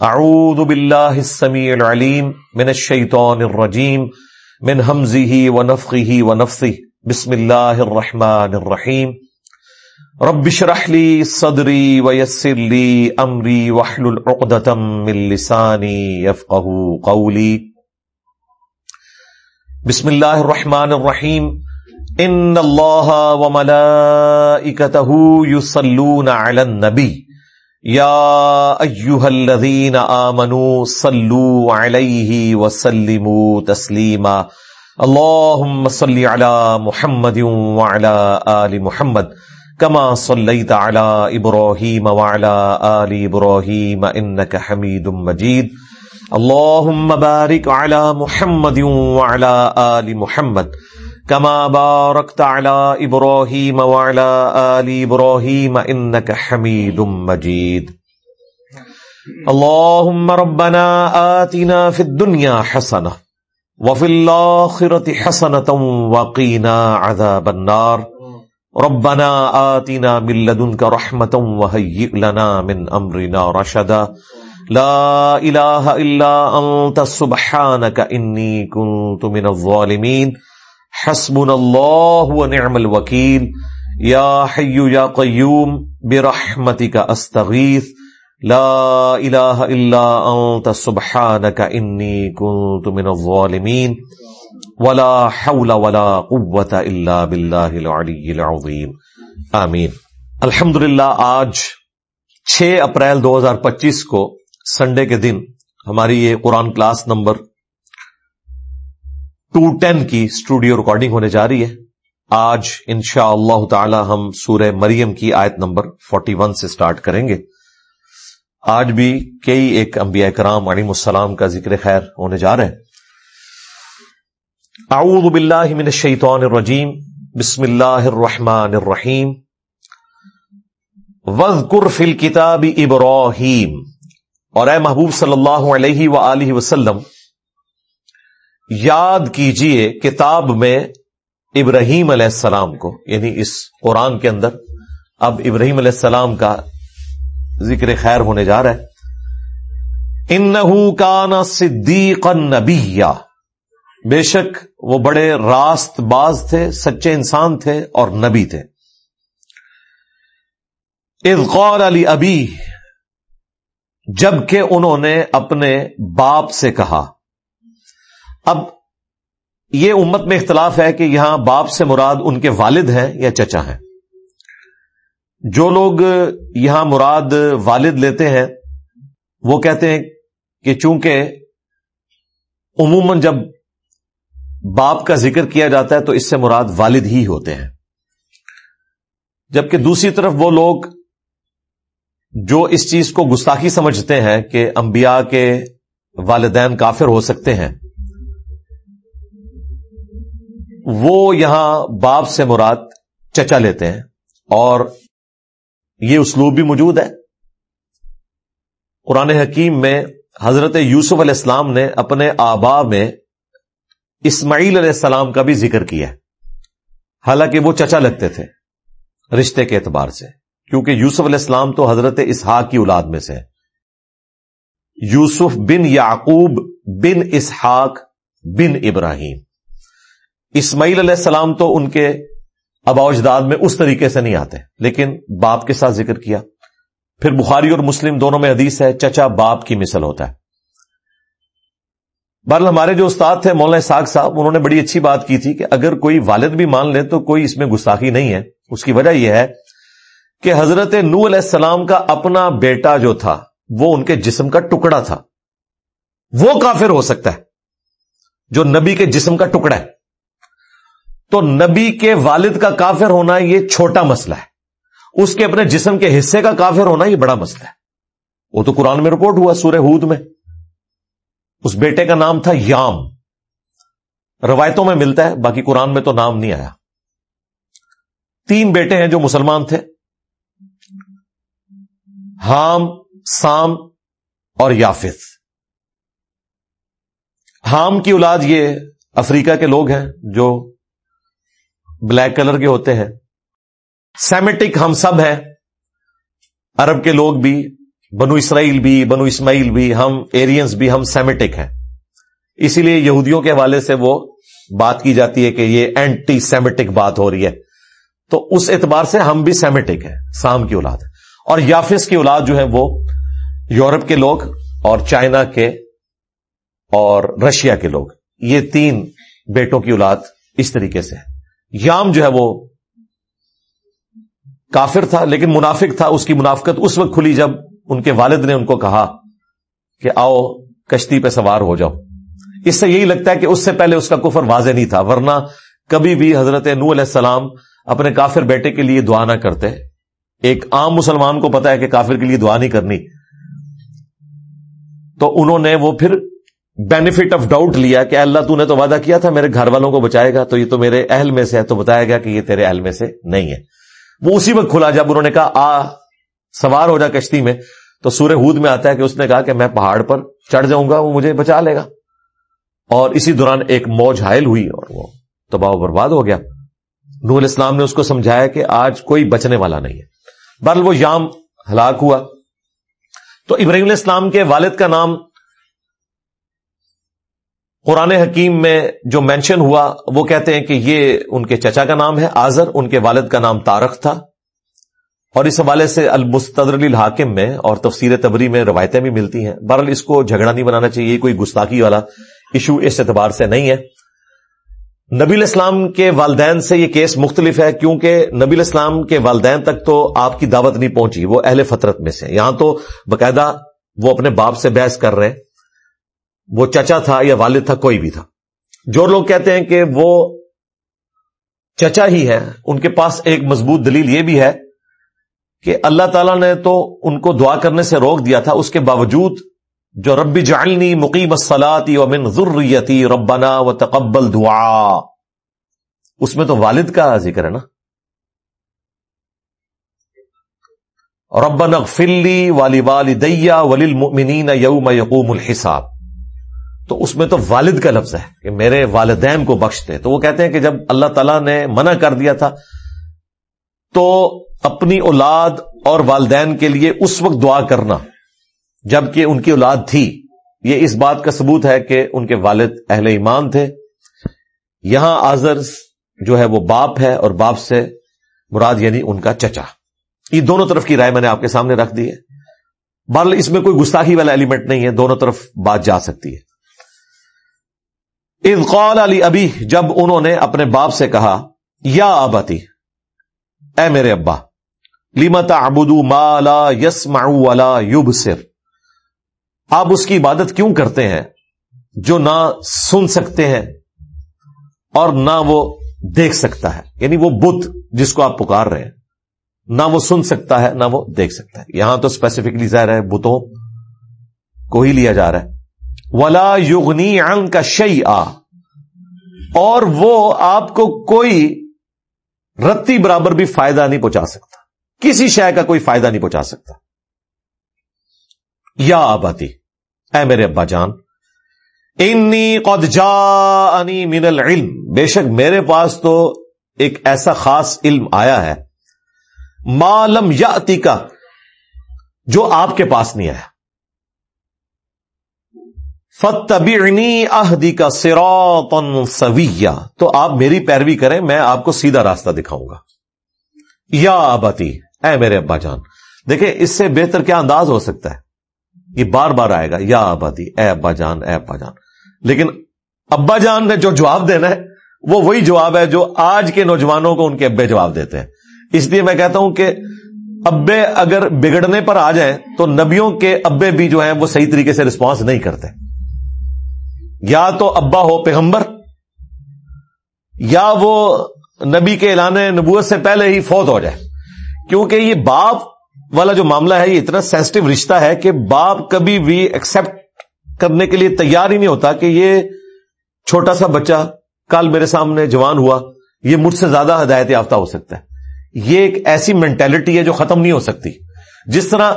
اعوذ باللہ السمیع العلیم من الشیطان الرجیم من حمزه ونفخه ونفثه بسم اللہ الرحمن الرحیم رب شرح لی صدری ویسر لی امری وحلل عقدتا من لسانی یفقه قولی بسم اللہ الرحمن الرحیم ان اللہ وملائکته یصلون علی النبی یا ایوہ الذین آمنوا صلو علیہ وسلموا تسلیما اللہم صلی علی محمد وعلی آل محمد کما صلیت علی ابراہیم وعلی آل ابراہیم انکا حمید مجید اللہم بارک علی محمد وعلی آل محمد كما باركت على ابراهيم وعلى ال ابراهيم انك حميد مجيد. اللهم ربنا آتنا في الدنيا حسنه وفي الاخره حسنه وقنا عذاب النار. ربنا آتنا من لدنك رحمه وهيئ لنا من امرنا رشدا. لا اله الا انت سبحانك اني كنت من الظالمين. حسبنا اللہ ونعم الوکیل، یا حی یا قیوم، برحمتک استغیث، لا الہ الا انت، سبحانک انی کنت من الظالمین، ولا حول ولا قوة الا باللہ العلی العظیم۔ آمین۔ الحمدللہ، آج چھ اپریل دو ہزار پچیس کو سنڈے کے دن ہماری یہ Quran class number two ten کی اسٹوڈیو ریکارڈنگ ہونے جا رہی ہے۔ آج ان شاء اللہ تعالی ہم سورہ مریم کی آیت نمبر فورٹی ون سے اسٹارٹ کریں گے۔ آج بھی کئی ایک انبیاء کرام علیم السلام کا ذکر خیر ہونے جا رہے ہیں۔ اعوذ باللہ من الشیطان الرجیم۔ بسم اللہ الرحمن الرحیم۔ وذکر فی الکتاب ابراہیم۔ اور اے محبوب صلی اللہ علیہ وآلہ وسلم یاد کیجیے کتاب میں ابراہیم علیہ السلام کو یعنی اس قرآن کے اندر۔ اب ابراہیم علیہ السلام کا ذکر خیر ہونے جا رہا ہے۔ ان کانا صدیق نبی بے شک وہ بڑے راست باز تھے، سچے انسان تھے اور نبی تھے۔ اذقال علی ابی، جبکہ انہوں نے اپنے باپ سے کہا اب یہ امت میں اختلاف ہے کہ یہاں باپ سے مراد ان کے والد ہیں یا چچا ہیں۔ جو لوگ یہاں مراد والد لیتے ہیں، وہ کہتے ہیں کہ چونکہ عموماً جب باپ کا ذکر کیا جاتا ہے تو اس سے مراد والد ہی ہوتے ہیں۔ جبکہ دوسری طرف وہ لوگ جو اس چیز کو گستاخی سمجھتے ہیں کہ انبیاء کے والدین کافر ہو سکتے ہیں۔ وہ یہاں باپ سے مراد چچا لیتے ہیں اور یہ اسلوب بھی موجود ہے۔ قرآن حکیم میں حضرت یوسف علیہ السلام نے اپنے آبا میں اسماعیل علیہ السلام کا بھی ذکر کیا حالانکہ وہ چچا لگتے تھے رشتے کے اعتبار سے، کیونکہ یوسف علیہ السلام تو حضرت اسحاق کی اولاد میں سے یوسف بن یعقوب بن اسحاق بن ابراہیم۔ اسماعیل علیہ السلام تو ان کے ابا اجداد میں اس طریقے سے نہیں آتے، لیکن باپ کے ساتھ ذکر کیا۔ پھر بخاری اور مسلم دونوں میں حدیث ہے، چچا باپ کی مثل ہوتا ہے۔ بہرحال ہمارے جو استاد تھے مولانا ساگ صاحب، انہوں نے بڑی اچھی بات کی تھی کہ اگر کوئی والد بھی مان لے تو کوئی اس میں گستاخی نہیں ہے۔ اس کی وجہ یہ ہے کہ حضرت نو علیہ السلام کا اپنا بیٹا جو تھا، وہ ان کے جسم کا ٹکڑا تھا۔ وہ کافر ہو سکتا ہے، جو نبی کے جسم کا ٹکڑا ہے۔ تو نبی کے والد کا کافر ہونا یہ چھوٹا مسئلہ ہے۔ اس کے اپنے جسم کے حصے کا کافر ہونا یہ بڑا مسئلہ ہے۔ وہ تو قرآن میں رپورٹ ہوا سورہ ہود میں۔ اس بیٹے کا نام تھا یام۔ روایتوں میں ملتا ہے، باقی قرآن میں تو نام نہیں آیا۔ تین بیٹے ہیں جو مسلمان تھے۔ ہام سام اور یافت ہام کی اولاد یہ افریقہ کے لوگ ہیں جو بلیک کلر کے ہوتے ہیں۔ سیمیٹک ہم سب ہیں۔ عرب کے لوگ بھی، بنو اسرائیل بھی، بنو اسماعیل بھی، ہم ایرینس بھی، ہم سیمیٹک ہیں۔ اسی لیے یہودیوں کے حوالے سے وہ بات کی جاتی ہے کہ یہ اینٹی سیمیٹک بات ہو رہی ہے۔ تو اس اعتبار سے ہم بھی سیمیٹک ہیں، سام کی اولاد۔ اور یافس کی اولاد جو ہے وہ یورپ کے لوگ اور چائنا کے اور رشیا کے لوگ۔ یہ تین بیٹوں کی اولاد اس طریقے سے یام جو ہے وہ کافر تھا لیکن منافق تھا، اس کی منافقت اس وقت کھلی جب ان کے والد نے ان کو کہا کہ آؤ کشتی پہ سوار ہو جاؤ۔ اس سے یہی لگتا ہے کہ اس سے پہلے اس کا کفر واضح نہیں تھا، ورنہ کبھی بھی حضرت نو علیہ السلام اپنے کافر بیٹے کے لیے دعا نہ کرتے۔ ایک عام مسلمان کو پتا ہے کہ کافر کے لیے دعا نہیں کرنی۔ تو انہوں نے وہ پھر بینیفٹ آف ڈاؤٹ لیا کہ اللہ تو نے تو وعدہ کیا تھا، میرے گھر والوں کو بچائے گا، تو یہ تو میرے اہل میں سے ہے، تو بتایا گیا کہ یہ تیرے اہل میں سے نہیں ہے۔ وہ اسی وقت کھلا جب انہوں نے کہا، آ، سوار ہو جا کشتی میں۔ تو سورہ ہود میں آتا ہے کہ اس نے کہا کہ میں پہاڑ پر چڑھ جاؤں گا، وہ مجھے بچا لے گا۔ اور اسی دوران ایک موج حائل ہوئی اور وہ تباہ و برباد ہو گیا۔ نور اسلام نے اس کو سمجھایا کہ آج کوئی بچنے والا نہیں ہے۔ بہرحال وہ یام ہلاک ہوا۔ تو ابراہیم علیہ السلام کے والد کا نام قرآن حکیم میں جو مینشن ہوا، وہ کہتے ہیں کہ یہ ان کے چچا کا نام ہے آزر ان کے والد کا نام تارک تھا۔ اور اس حوالے سے المستر الحاکم میں اور تفسیر تبری میں روایتیں بھی ملتی ہیں۔ بہرحال اس کو جھگڑا نہیں بنانا چاہیے کوئی گستاخی والا ایشو اس اعتبار سے نہیں ہے۔ نبی الاسلام کے والدین سے یہ کیس مختلف ہے، کیونکہ نبی الاسلام کے والدین تک تو آپ کی دعوت نہیں پہنچی، وہ اہل فطرت میں سے یہاں تو باقاعدہ وہ اپنے باپ سے بحث کر رہے وہ چچا تھا یا والد تھا، کوئی بھی تھا۔ جو لوگ کہتے ہیں کہ وہ چچا ہی ہے ان کے پاس ایک مضبوط دلیل یہ بھی ہے کہ اللہ تعالیٰ نے تو ان کو دعا کرنے سے روک دیا تھا۔ اس کے باوجود جو ربی جعلنی مقیم الصلاتی و من ذریتی ربنا و تقبل دعا۔ اس میں تو والد کا ذکر ہے نا۔ ربنا اغفلی والی والدیا وللمؤمنین یوم یقوم الحساب۔ تو اس میں تو والد کا لفظ ہے کہ میرے والدین کو بخشتے تو وہ کہتے ہیں کہ جب اللہ تعالیٰ نے منع کر دیا تھا، تو اپنی اولاد اور والدین کے لیے اس وقت دعا کرنا، جبکہ ان کی اولاد تھی۔ یہ اس بات کا ثبوت ہے کہ ان کے والد اہل ایمان تھے۔ یہاں آزر جو ہے وہ باپ ہے اور باپ سے مراد یعنی ان کا چچا۔ یہ دونوں طرف کی رائے میں نے آپ کے سامنے رکھ دی ہے۔ بال اس میں کوئی گستاخی والا ایلیمنٹ نہیں ہے، دونوں طرف بات جا سکتی ہے۔ قال علی ابھی جب انہوں نے اپنے باپ سے کہا، یا آباتی اے میرے ابا لیمت ابدو مالا یس والا یوب سر آپ اس کی عبادت کیوں کرتے ہیں جو نہ سن سکتے ہیں اور نہ وہ دیکھ سکتا ہے؟ یعنی وہ بت جس کو آپ پکار رہے ہیں، نہ وہ سن سکتا ہے، نہ وہ دیکھ سکتا ہے۔ یہاں تو اسپیسیفکلی ظاہر ہے، بتوں کو ہی لیا جا رہا ہے۔ ولا یغنی ان کا شعی آ اور وہ آپ کو کوئی رتی برابر بھی فائدہ نہیں پہنچا سکتا۔ کسی شے کا کوئی فائدہ نہیں پہنچا سکتا۔ یا آباتی اے میرے ابا جان، انی قد جا من العلم۔ بے شک میرے پاس تو ایک ایسا خاص علم آیا ہے۔ معلوم یا کا جو آپ کے پاس نہیں آیا۔ فتبعنی اہدی کا سرا سویہ تو آپ میری پیروی کریں، میں آپ کو سیدھا راستہ دکھاؤں گا۔ یا آباتی اے میرے ابا جان، دیکھیں، اس سے بہتر کیا انداز ہو سکتا ہے؟ یہ بار بار آئے گا، یا آبادی، اے ابا جان، اے ابا جان۔ لیکن ابا جان نے جو جواب دینا ہے، وہ وہی جواب ہے جو آج کے نوجوانوں کو ان کے ابے جواب دیتے ہیں۔ اس لیے میں کہتا ہوں کہ ابے اگر بگڑنے پر آ جائیں، تو نبیوں کے ابے بھی جو ہیں، وہ صحیح طریقے سے رسپانس نہیں کرتے۔ یا تو ابا ہو پیغمبر، یا وہ نبی کے اعلان نبوت سے پہلے ہی فوت ہو جائے۔ کیونکہ یہ باپ والا جو معاملہ ہے، یہ اتنا سینسٹو رشتہ ہے کہ باپ کبھی بھی ایکسپٹ کرنے کے لیے تیار ہی نہیں ہوتا کہ یہ چھوٹا سا بچہ کل میرے سامنے جوان ہوا، یہ مجھ سے زیادہ ہدایت یافتہ ہو سکتا ہے۔ یہ ایک ایسی مینٹلٹی ہے جو ختم نہیں ہو سکتی۔ جس طرح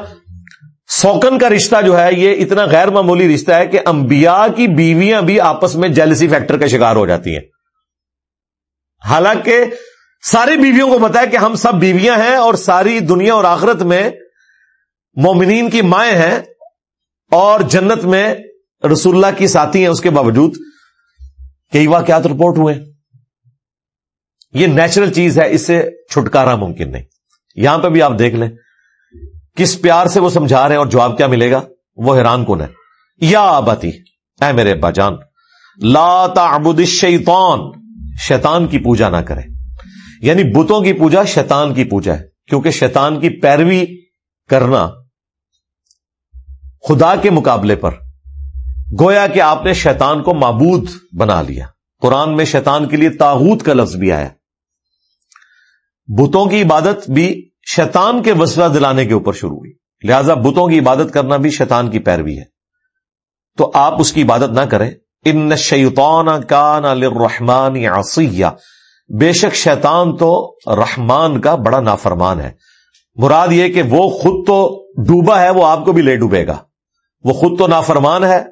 سوکن کا رشتہ جو ہے، یہ اتنا غیر معمولی رشتہ ہے کہ انبیاء کی بیویاں بھی آپس میں جیلسی فیکٹر کا شکار ہو جاتی ہیں۔ حالانکہ ساری بیویوں کو پتا ہے کہ ہم سب بیویاں ہیں اور ساری دنیا اور آخرت میں مومنین کی مائیں ہیں اور جنت میں رسول اللہ کی ساتھی ہیں۔ اس کے باوجود کئی واقعات رپورٹ ہوئے۔ یہ نیچرل چیز ہے، اس سے چھٹکارا ممکن نہیں۔ یہاں پہ بھی آپ دیکھ لیں۔ کس پیار سے وہ سمجھا رہے ہیں اور جواب کیا ملے گا؟ وہ حیران کن ہے۔ یا آبتی اے میرے ابا جان، لا تعبد الشیطان، شیطان کی پوجا نہ کرے۔ یعنی بتوں کی پوجا شیطان کی پوجا ہے، کیونکہ شیطان کی پیروی کرنا خدا کے مقابلے پر، گویا کہ آپ نے شیطان کو معبود بنا لیا۔ قرآن میں شیطان کے لیے تاغوت کا لفظ بھی آیا۔ بتوں کی عبادت بھی شیطان کے وسوہ دلانے کے اوپر شروع ہوئی۔ لہذا بتوں کی عبادت کرنا بھی شیطان کی پیروی ہے۔ تو آپ اس کی عبادت نہ کریں۔ ان شیطان کا رحمان بے شک شیطان تو رحمان کا بڑا نافرمان ہے۔ مراد یہ کہ وہ خود تو ڈوبا ہے، وہ آپ کو بھی لے ڈوبے گا۔ وہ خود تو نافرمان ہے،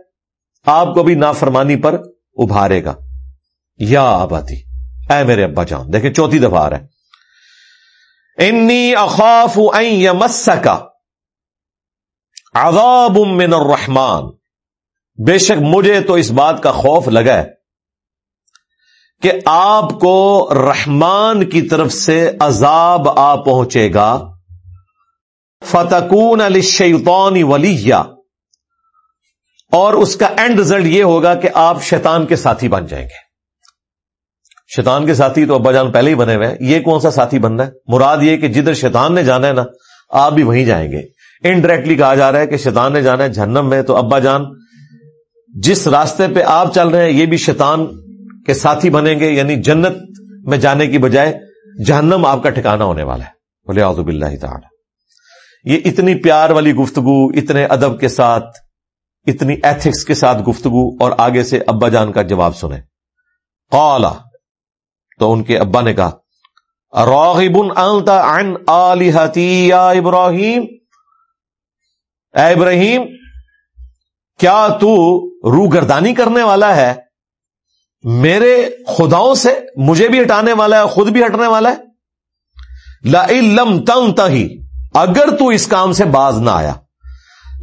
آپ کو بھی نافرمانی پر ابھارے گا۔ یا آبادی، اے میرے ابا جان، دیکھیں چوتھی دفعہ آ رہا ہے۔ انی اخاف یمس کا عذاب من الرحمان بے شک مجھے تو اس بات کا خوف لگا ہے کہ آپ کو رحمان کی طرف سے عذاب آ پہنچے گا. فتکون علی شیطانی ولی اور اس کا اینڈ ریزلٹ یہ ہوگا کہ آپ شیطان کے ساتھی بن جائیں گے. شیطان کے ساتھی تو ابا جان پہلے ہی بنے ہوئے ہیں۔ یہ کون سا ساتھی بننا ہے؟ مراد یہ کہ جدھر شیطان نے جانا ہے نا، آپ بھی وہیں جائیں گے۔ انڈائریکٹلی کہا جا رہا ہے کہ شیطان نے جانا ہے جہنم میں۔ تو ابا جان، جس راستے پہ آپ چل رہے ہیں، یہ بھی شیطان کے ساتھی بنیں گے یعنی جنت میں جانے کی بجائے جہنم آپ کا ٹھکانا ہونے والا ہے۔ بولے آزب اللہ تعالی۔ یہ اتنی پیار والی گفتگو، اتنے ادب کے ساتھ، اتنی ایتھکس کے ساتھ گفتگو اور آگے سے ابا جان کا جواب سنیں۔ قالا تو ان کے ابا نے کہا، راغب انت عن آلہتی یا ابراہیم؟ اے ابراہیم، کیا تو رو گردانی کرنے والا ہے؟ میرے خداؤں سے مجھے بھی ہٹانے والا ہے خود بھی ہٹنے والا ہے؟ لا علم تنگ اگر تو اس کام سے باز نہ آیا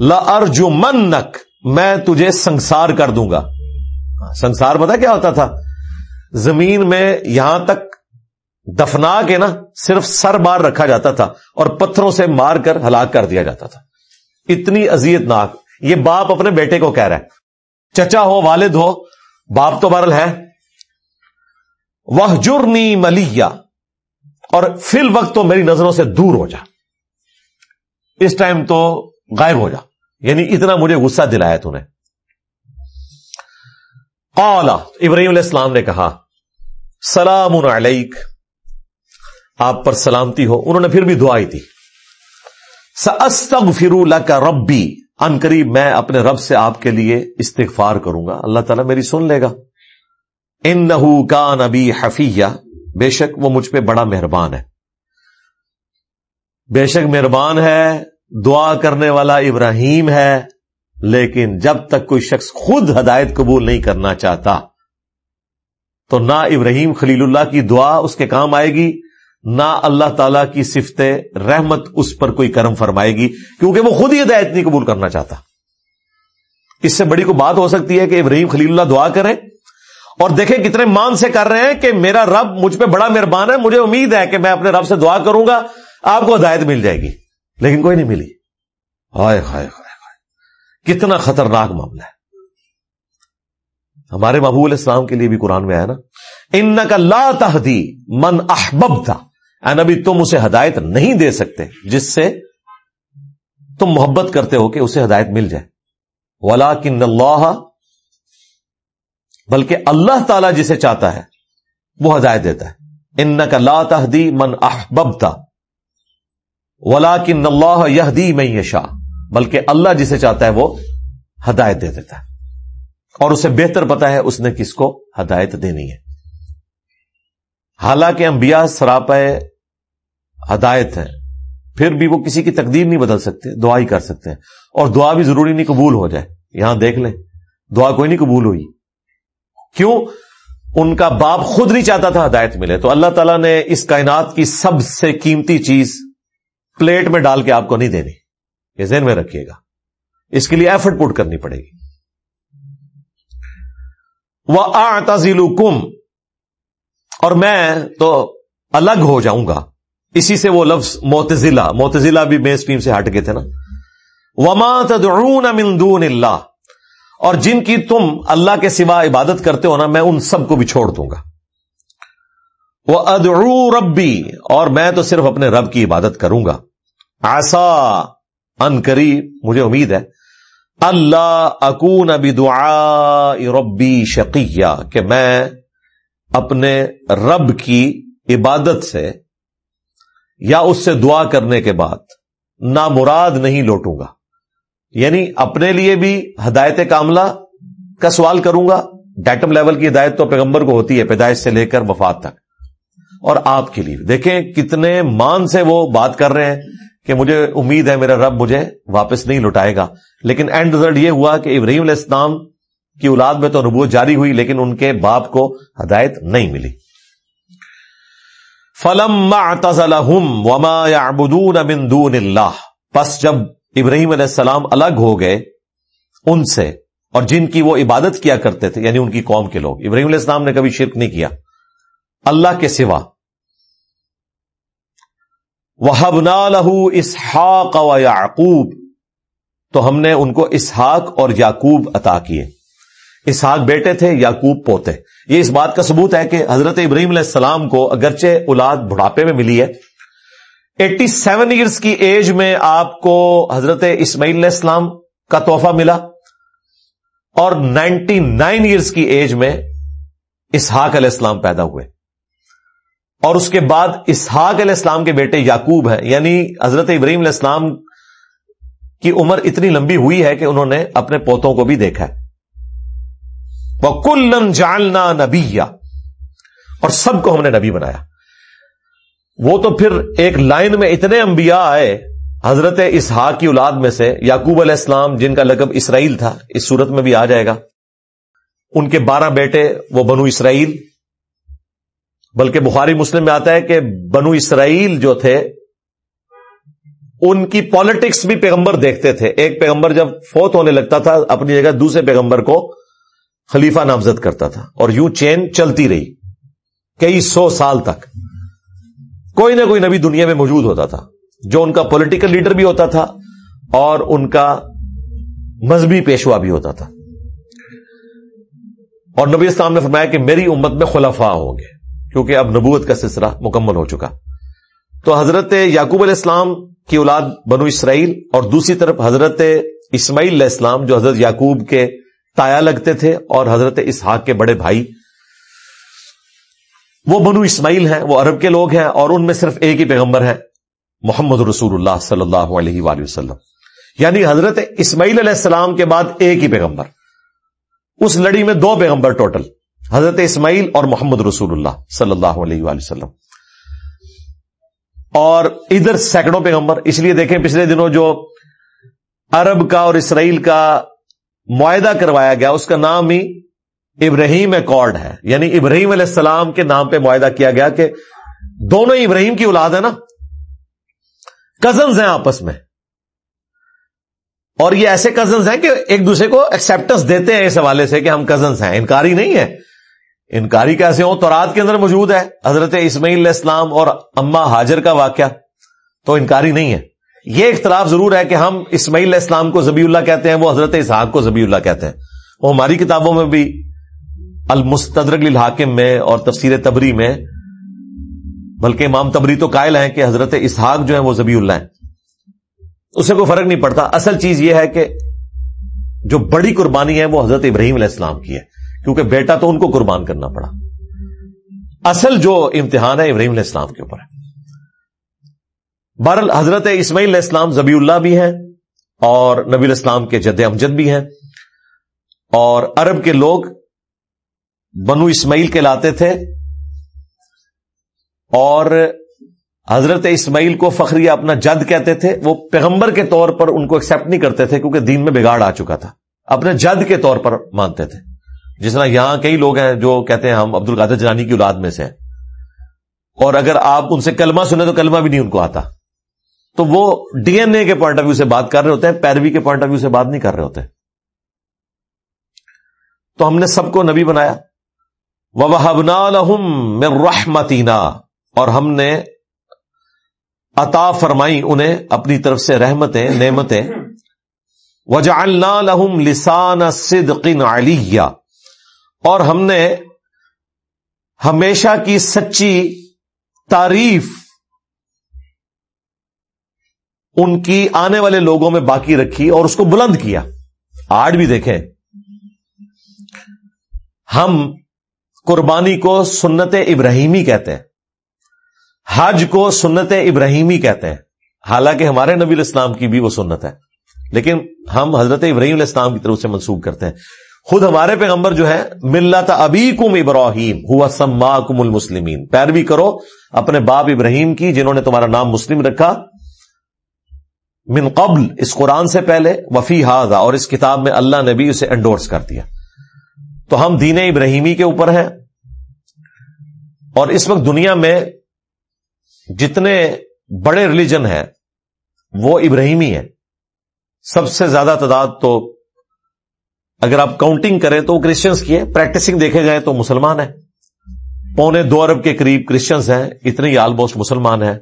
لا ارجو میں تجھے سنسار کر دوں گا۔ ہاں، سنسار پتا کیا ہوتا تھا؟ زمین میں یہاں تک دفنا کے نا صرف سر بار رکھا جاتا تھا اور پتھروں سے مار کر ہلاک کر دیا جاتا تھا۔ اتنی ازیت ناک۔ یہ باپ اپنے بیٹے کو کہہ رہا ہے۔ چچا ہو، والد ہو، باپ تو برل ہے وہ جرنی ملیا اور فی الوقت تو میری نظروں سے دور ہو جا۔ اس ٹائم تو غائب ہو جا۔ یعنی اتنا مجھے غصہ دلایا تو نے۔ قالا ابراہیم علیہ السلام نے کہا سلام علیک۔ آپ پر سلامتی ہو۔ انہوں نے پھر بھی دعائی تھی۔ فرو کا ربی۔ ان قریب میں اپنے رب سے آپ کے لیے استغفار کروں گا۔ اللہ تعالیٰ میری سن لے گا۔ ان نہ کا نبی حفیہ۔ بے شک وہ مجھ پہ بڑا مہربان ہے۔ بے شک مہربان ہے، دعا کرنے والا ابراہیم ہے، لیکن جب تک کوئی شخص خود ہدایت قبول نہیں کرنا چاہتا تو نہ ابراہیم خلیل اللہ کی دعا اس کے کام آئے گی، نہ اللہ تعالی کی صفت رحمت اس پر کوئی کرم فرمائے گی، کیونکہ وہ خود ہی ہدایت نہیں قبول کرنا چاہتا۔ اس سے بڑی کو بات ہو سکتی ہے کہ ابراہیم خلیل اللہ دعا کریں اور دیکھیں کتنے مان سے کر رہے ہیں کہ میرا رب مجھ پہ بڑا مہربان ہے، مجھے امید ہے کہ میں اپنے رب سے دعا کروں گا، آپ کو ہدایت مل جائے گی۔ لیکن کوئی نہیں ملی۔ ہائے ہائے ہائے ہائے۔ کتنا خطرناک معاملہ ہے۔ ہمارے محبوب علیہ السلام کے لیے بھی قرآن میں آیا نا ان کا لا تحدی من احبب تھا نبی، تم اسے ہدایت نہیں دے سکتے، جس سے تم محبت کرتے ہو کہ اسے ہدایت مل جائے۔ ولا کن اللہ، بلکہ اللہ تعالی جسے چاہتا ہے، وہ ہدایت دیتا ہے۔ ان کا لا تحدی من احبب تھا ولا کن اللہ یہ دی میں بلکہ اللہ جسے چاہتا ہے، وہ ہدایت دے دیتا ہے۔ اور اسے بہتر پتا ہے اس نے کس کو ہدایت دینی ہے۔ حالانکہ انبیاء سراپا ہدایت ہے پھر بھی وہ کسی کی تقدیر نہیں بدل سکتے، دعا ہی کر سکتے ہیں۔ اور دعا بھی ضروری نہیں قبول ہو جائے۔ یہاں دیکھ لیں، دعا کوئی نہیں قبول ہوئی۔ کیوں؟ ان کا باپ خود نہیں چاہتا تھا ہدایت ملے۔ تو اللہ تعالیٰ نے اس کائنات کی سب سے قیمتی چیز پلیٹ میں ڈال کے آپ کو نہیں دینی۔ یہ ذہن میں رکھیے گا۔ اس کے لیے ایفرٹ پٹ کرنی پڑے گی۔ وہ آتازیل کم اور میں تو الگ ہو جاؤں گا۔ اسی سے وہ لفظ موتزلہ موتزلہ بھی مین اسٹریم سے ہٹ گئے تھے نا۔ وما تدعون من دون اللہ اور جن کی تم اللہ کے سوا عبادت کرتے ہو نا، میں ان سب کو بھی چھوڑ دوں گا۔ وہ ادعو ربی اور میں تو صرف اپنے رب کی عبادت کروں گا۔ آسا ان قریب، مجھے امید ہے۔ اللہ اکون ابی دعا ربی شقیہ، کہ میں اپنے رب کی عبادت سے یا اس سے دعا کرنے کے بعد نہ مراد نہیں لوٹوں گا۔ یعنی اپنے لیے بھی ہدایت کاملہ کا سوال کروں گا۔ ڈیٹم لیول کی ہدایت تو پیغمبر کو ہوتی ہے، پیدائش سے لے کر وفات تک۔ اور آپ کے لیے۔ دیکھیں کتنے مان سے وہ بات کر رہے ہیں۔ کہ مجھے امید ہے میرا رب مجھے واپس نہیں لٹائے گا۔ لیکن اینڈ ریزلٹ یہ ہوا کہ ابراہیم علیہ السلام کی اولاد میں تو نبوت جاری ہوئی، لیکن ان کے باپ کو ہدایت نہیں ملی۔ فلم وما من دون اللہ پس جب ابراہیم علیہ السلام الگ ہو گئے ان سے، اور جن کی وہ عبادت کیا کرتے تھے یعنی ان کی قوم کے لوگ، ابراہیم علیہ السلام نے کبھی شرک نہیں کیا۔ اللہ کے سوا وہ لہو اسحاق و یعقوب تو ہم نے ان کو اسحاق اور یعقوب عطا کیے۔ اسحاق بیٹے تھے، یعقوب پوتے۔ یہ اس بات کا ثبوت ہے کہ حضرت ابراہیم علیہ السلام کو اگرچہ اولاد بڑھاپے میں ملی ہے ایٹی سیون ایئرس کی ایج میں آپ کو حضرت اسماعیل علیہ السلام کا تحفہ ملا۔ اور نائنٹی نائن ایئرس کی ایج میں اسحاق علیہ السلام پیدا ہوئے۔ اور اس کے بعد اسحاق علیہ السلام کے بیٹے یعقوب ہیں. یعنی حضرت ابراہیم علیہ السلام کی عمر اتنی لمبی ہوئی ہے کہ انہوں نے اپنے پوتوں کو بھی دیکھا ہے. وہ کلن جالنا نبی اور سب کو ہم نے نبی بنایا. وہ تو پھر ایک لائن میں اتنے انبیاء آئے حضرت اسحاق کی اولاد میں سے، یعقوب علیہ السلام جن کا لقب اسرائیل تھا، اس صورت میں بھی آ جائے گا. ان کے بارہ بیٹے وہ بنو اسرائیل بلکہ بخاری مسلم میں آتا ہے کہ بنو اسرائیل جو تھے، ان کی پالیٹکس بھی پیغمبر دیکھتے تھے۔ ایک پیغمبر جب فوت ہونے لگتا تھا، اپنی جگہ دوسرے پیغمبر کو خلیفہ نامزد کرتا تھا اور یوں چین چلتی رہی کئی سو سال تک۔ کوئی نہ کوئی نبی دنیا میں موجود ہوتا تھا، جو ان کا پولیٹیکل لیڈر بھی ہوتا تھا اور ان کا مذہبی پیشوا بھی ہوتا تھا۔ اور نبی اسلام نے فرمایا کہ میری امت میں خلفاء ہوں گے۔ کیونکہ اب نبوت کا سلسلہ مکمل ہو چکا۔ تو حضرت یعقوب علیہ السلام کی اولاد بنو اسرائیل اور دوسری طرف حضرت اسماعیل علیہ السلام جو حضرت یعقوب کے تایا لگتے تھے اور حضرت اسحاق کے بڑے بھائی، وہ بنو اسماعیل ہیں، وہ عرب کے لوگ ہیں اور ان میں صرف ایک ہی پیغمبر ہے محمد رسول اللہ صلی اللہ علیہ وآلہ وسلم۔ یعنی حضرت اسماعیل علیہ السلام کے بعد ایک ہی پیغمبر۔ اس لڑی میں دو پیغمبر ٹوٹل۔ حضرت اسماعیل اور محمد رسول اللہ صلی اللہ علیہ وآلہ وسلم۔ اور ادھر سینکڑوں پیغمبر، اس لیے دیکھیں پچھلے دنوں جو عرب کا اور اسرائیل کا معاہدہ کروایا گیا، اس کا نام ہی ابراہیم ایکارڈ ہے۔ یعنی ابراہیم علیہ السلام کے نام پہ معاہدہ کیا گیا کہ دونوں ابراہیم کی اولاد ہے نا۔ کزنز ہیں آپس میں۔ اور یہ ایسے کزنز ہیں کہ ایک دوسرے کو ایکسپٹنس دیتے ہیں اس حوالے سے کہ ہم کزنس ہیں انکاری نہیں ہے۔ انکاری کیسے ہوں؟ تو رات کے اندر موجود ہے۔ حضرت اسماعیل علیہ السلام اور اما حاجر کا واقعہ۔ تو انکاری نہیں ہے۔ یہ اختلاف ضرور ہے کہ ہم اسماعیل علیہ السلام کو زبی اللہ کہتے ہیں، وہ حضرت اسحاق کو زبی اللہ کہتے ہیں۔ وہ ہماری کتابوں میں بھی المستدرک الحاکم میں اور تفسیر تبری میں، بلکہ امام تبری تو قائل ہیں کہ حضرت اسحاق جو ہے وہ زبی اللہ ہیں۔ اسے کوئی فرق نہیں پڑتا۔ اصل چیز یہ ہے کہ جو بڑی قربانی ہے وہ حضرت ابراہیم علیہ السلام کی ہے۔ کیونکہ بیٹا تو ان کو قربان کرنا پڑا۔ اصل جو امتحان ہے ابراہیم علیہ السلام کے اوپر ہے۔ بہرحال حضرت اسماعیل علیہ السلام زبی اللہ بھی ہیں اور نبی الاسلام کے جد امجد بھی ہیں۔ اور عرب کے لوگ بنو اسماعیل کے لاتے تھے۔ اور حضرت اسماعیل کو فخری اپنا جد کہتے تھے۔ وہ پیغمبر کے طور پر ان کو ایکسپٹ نہیں کرتے تھے کیونکہ دین میں بگاڑ آ چکا تھا۔ اپنے جد کے طور پر مانتے تھے۔ جس طرح یہاں کئی لوگ ہیں جو کہتے ہیں ہم عبد القادر جنانی کی اولاد میں سے اور اگر آپ ان سے کلمہ سنیں تو کلمہ بھی نہیں ان کو آتا۔ تو وہ ڈی این اے کے پوائنٹ آف ویو سے بات کر رہے ہوتے ہیں، پیروی کے پوائنٹ آف ویو سے بات نہیں کر رہے ہوتے۔ تو ہم نے سب کو نبی بنایا۔ وہ رحمتینا اور ہم نے عطا فرمائی انہیں اپنی طرف سے رحمتیں، نعمتیں۔ وجعلنا لسان صدق علیہ اور ہم نے ہمیشہ کی سچی تعریف ان کی آنے والے لوگوں میں باقی رکھی اور اس کو بلند کیا۔ آج بھی دیکھیں۔ ہم قربانی کو سنت ابراہیمی کہتے ہیں۔ حج کو سنت ابراہیمی کہتے ہیں۔ حالانکہ ہمارے نبی الاسلام کی بھی وہ سنت ہے۔ لیکن ہم حضرت ابراہیم علیہ السلام کی طرف سے منسوخ کرتے ہیں۔ خود ہمارے پیغمبر جو ہے، ملت ابی کم ابراہیم، ہوا سما کم المسلمین۔ پیروی کرو اپنے باپ ابراہیم کی جنہوں نے تمہارا نام مسلم رکھا۔ من قبل، اس قرآن سے پہلے، وفی ہاضا اور اس کتاب میں اللہ نے بھی اسے انڈورس کر دیا۔ تو ہم دین ابراہیمی کے اوپر ہیں۔ اور اس وقت دنیا میں جتنے بڑے ریلیجن ہیں، وہ ابراہیمی ہے سب سے زیادہ تعداد تو اگر آپ کاؤنٹنگ کریں تو وہ کرسچنس کی ہے پریکٹسنگ دیکھے جائیں تو مسلمان ہے پونے دو ارب کے قریب کرسچنس ہیں، اتنے ہی آلموسٹ مسلمان ہیں۔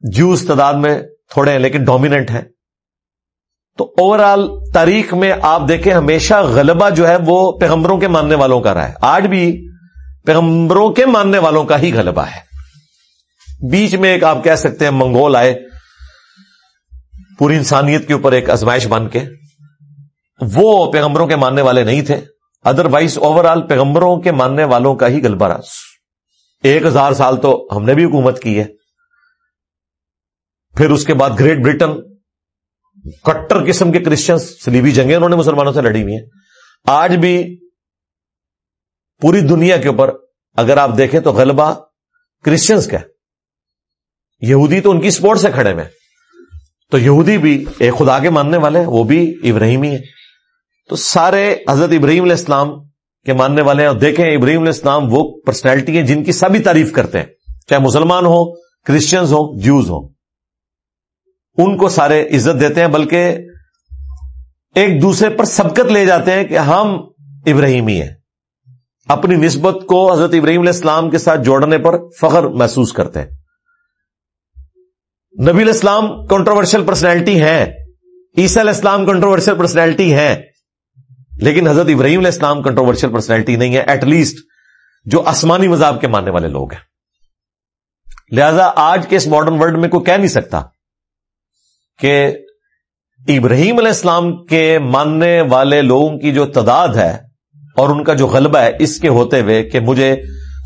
جوس تعداد میں تھوڑے ہیں لیکن ڈومیننٹ ہیں۔ تو اوور آل تاریخ میں آپ دیکھیں، ہمیشہ غلبہ جو ہے وہ پیغمبروں کے ماننے والوں کا رہا ہے۔ آج بھی پیغمبروں کے ماننے والوں کا ہی غلبہ ہے۔ بیچ میں ایک آپ کہہ سکتے ہیں، منگول آئے، پوری انسانیت کے اوپر ایک ازمائش بن کے۔ وہ پیغمبروں کے ماننے والے نہیں تھے۔ ادر وائز اوور آل پیغمبروں کے ماننے والوں کا ہی غلبہ رہا ایک ہزار سال تو ہم نے بھی حکومت کی ہے۔ پھر اس کے بعد گریٹ برٹن کٹر قسم کے کرسچن سلیبی جنگیں انہوں نے مسلمانوں سے لڑی ہوئی ہیں۔ آج بھی پوری دنیا کے اوپر اگر آپ دیکھیں تو غلبہ کرسچنس کا یہودی تو ان کی سپورٹ سے کھڑے میں تو یہودی بھی ایک خدا کے ماننے والے وہ بھی ابراہیمی ہے تو سارے حضرت ابراہیم علیہ السلام کے ماننے والے ہیں اور دیکھیں ابراہیم علیہ السلام وہ پرسنالٹی ہیں جن کی سبھی تعریف کرتے ہیں۔ چاہے مسلمان ہو کرسچنز ہو جوز ہو ان کو سارے عزت دیتے ہیں بلکہ ایک دوسرے پر سبقت لے جاتے ہیں کہ ہم ابراہیمی ہیں۔ اپنی نسبت کو حضرت ابراہیم علیہ السلام کے ساتھ جوڑنے پر فخر محسوس کرتے ہیں۔ نبی الاسلام کنٹروورشل پرسنالٹی ہے عیسیٰ علیہ السلام کنٹروورشل پرسنالٹی ہے لیکن حضرت ابراہیم علیہ السلام کنٹروورشل پرسنالٹی نہیں ہے ایٹ لیسٹ جو آسمانی مذہب کے ماننے والے لوگ ہیں۔ لہذا آج کے اس ماڈرن ورلڈ میں کوئی کہہ نہیں سکتا کہ ابراہیم علیہ السلام کے ماننے والے لوگوں کی جو تعداد ہے اور ان کا جو غلبہ ہے، اس کے ہوتے ہوئے کہ مجھے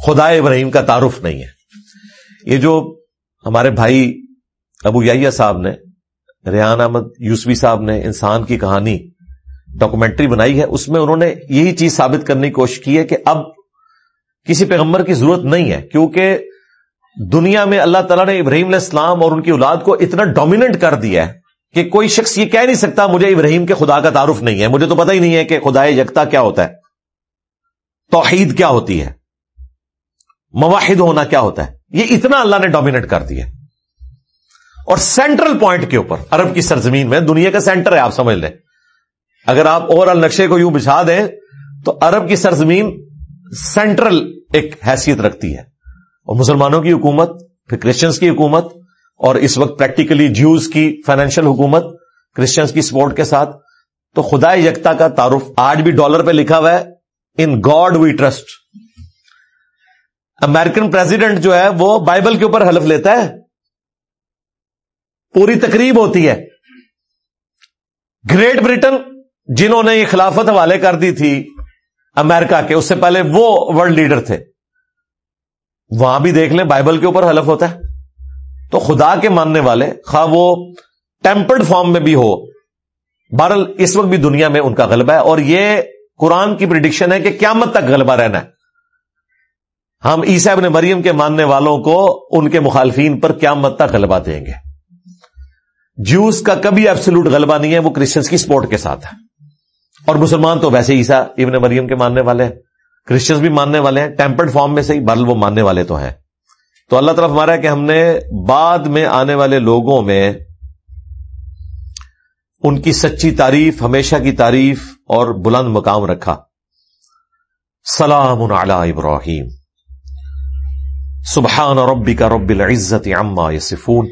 خدا ابراہیم کا تعارف نہیں ہے۔ یہ جو ہمارے بھائی ابو یا صاحب نے، ریحان احمد یوسفی صاحب نے انسان کی کہانی ڈاکومنٹری بنائی ہے، اس میں انہوں نے یہی چیز ثابت کرنے کی کوشش کی ہے کہ اب کسی پیغمبر کی ضرورت نہیں ہے، کیونکہ دنیا میں اللہ تعالیٰ نے ابراہیم علیہ السلام اور ان کی اولاد کو اتنا ڈومیننٹ کر دیا ہے کہ کوئی شخص یہ کہہ نہیں سکتا مجھے ابراہیم کے خدا کا تعارف نہیں ہے، مجھے تو پتہ ہی نہیں ہے کہ خدا یکتا کیا ہوتا ہے، توحید کیا ہوتی ہے، مواحد ہونا کیا ہوتا ہے، یہ اتنا اللہ نے ڈومینیٹ کر دیا اور سینٹرل پوائنٹ کے اوپر، عرب کی سرزمین میں، دنیا کا سینٹر ہے، آپ سمجھ لیں۔ اگر آپ اوور آل نقشے کو یوں بچھا دیں تو عرب کی سرزمین سینٹرل ایک حیثیت رکھتی ہے۔ اور مسلمانوں کی حکومت، پھر کرسچنس کی حکومت، اور اس وقت پریکٹیکلی جیوز کی فائنینشیل حکومت کرسچنس کی سپورٹ کے ساتھ۔ تو خدا یکتا کا تعارف آج بھی ڈالر پہ لکھا ہوا ہے۔ In God we trust American president جو ہے وہ بائبل کے اوپر حلف لیتا ہے۔ پوری تقریب ہوتی ہے۔ گریٹ برٹن جنہوں نے یہ خلافت حوالے کر دی تھی امریکہ کے، اس سے پہلے وہ ورلڈ لیڈر تھے۔ وہاں بھی دیکھ لیں، بائبل کے اوپر حلف ہوتا ہے۔ تو خدا کے ماننے والے، خواہ وہ ٹیمپرڈ فارم میں بھی ہو، بہرحال اس وقت بھی دنیا میں ان کا غلبہ ہے۔ اور یہ قرآن کی پرڈکشن ہے کہ قیامت تک غلبہ رہنا ہے۔ ہم عیسیٰ ابن مریم کے ماننے والوں کو ان کے مخالفین پر قیامت تک غلبہ دیں گے۔ جوس کا کبھی ایبسلوٹ غلبہ نہیں ہے، وہ کرسچنس کی سپورٹ کے ساتھ ہے۔ اور مسلمان تو ویسے عیسیٰ ابن مریم کے ماننے والے ہیں۔ کرسچنس بھی ماننے والے ہیں۔ ٹیمپرڈ فارم میں سے ہی بل وہ ماننے والے تو ہیں۔ تو اللہ طرف ہمارا ہے کہ ہم نے بعد میں آنے والے لوگوں میں ان کی سچی تعریف، ہمیشہ کی تعریف اور بلند مقام رکھا۔ سلام علی ابراہیم۔ سبحان ربی کا رب العزت عما یسفون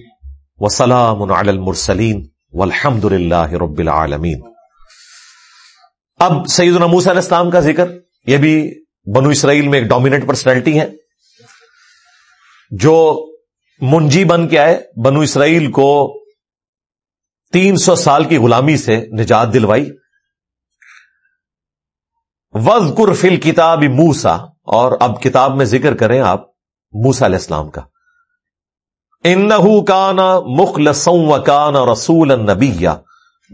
وسلام علی المرسلین والحمد للہ رب العالمین۔ اب سعید النموس علیہ السلام کا ذکر، یہ بھی بنو اسرائیل میں ایک ڈومینٹ پرسنالٹی ہے جو منجی بن کے آئے، بنو اسرائیل کو تین سو سال کی غلامی سے نجات دلوائی۔ وز فل کتاب موسا اور اب کتاب میں ذکر کریں آپ موسا علیہ السلام کا۔ ان کانا مخلصوں کانا رسول نبیا۔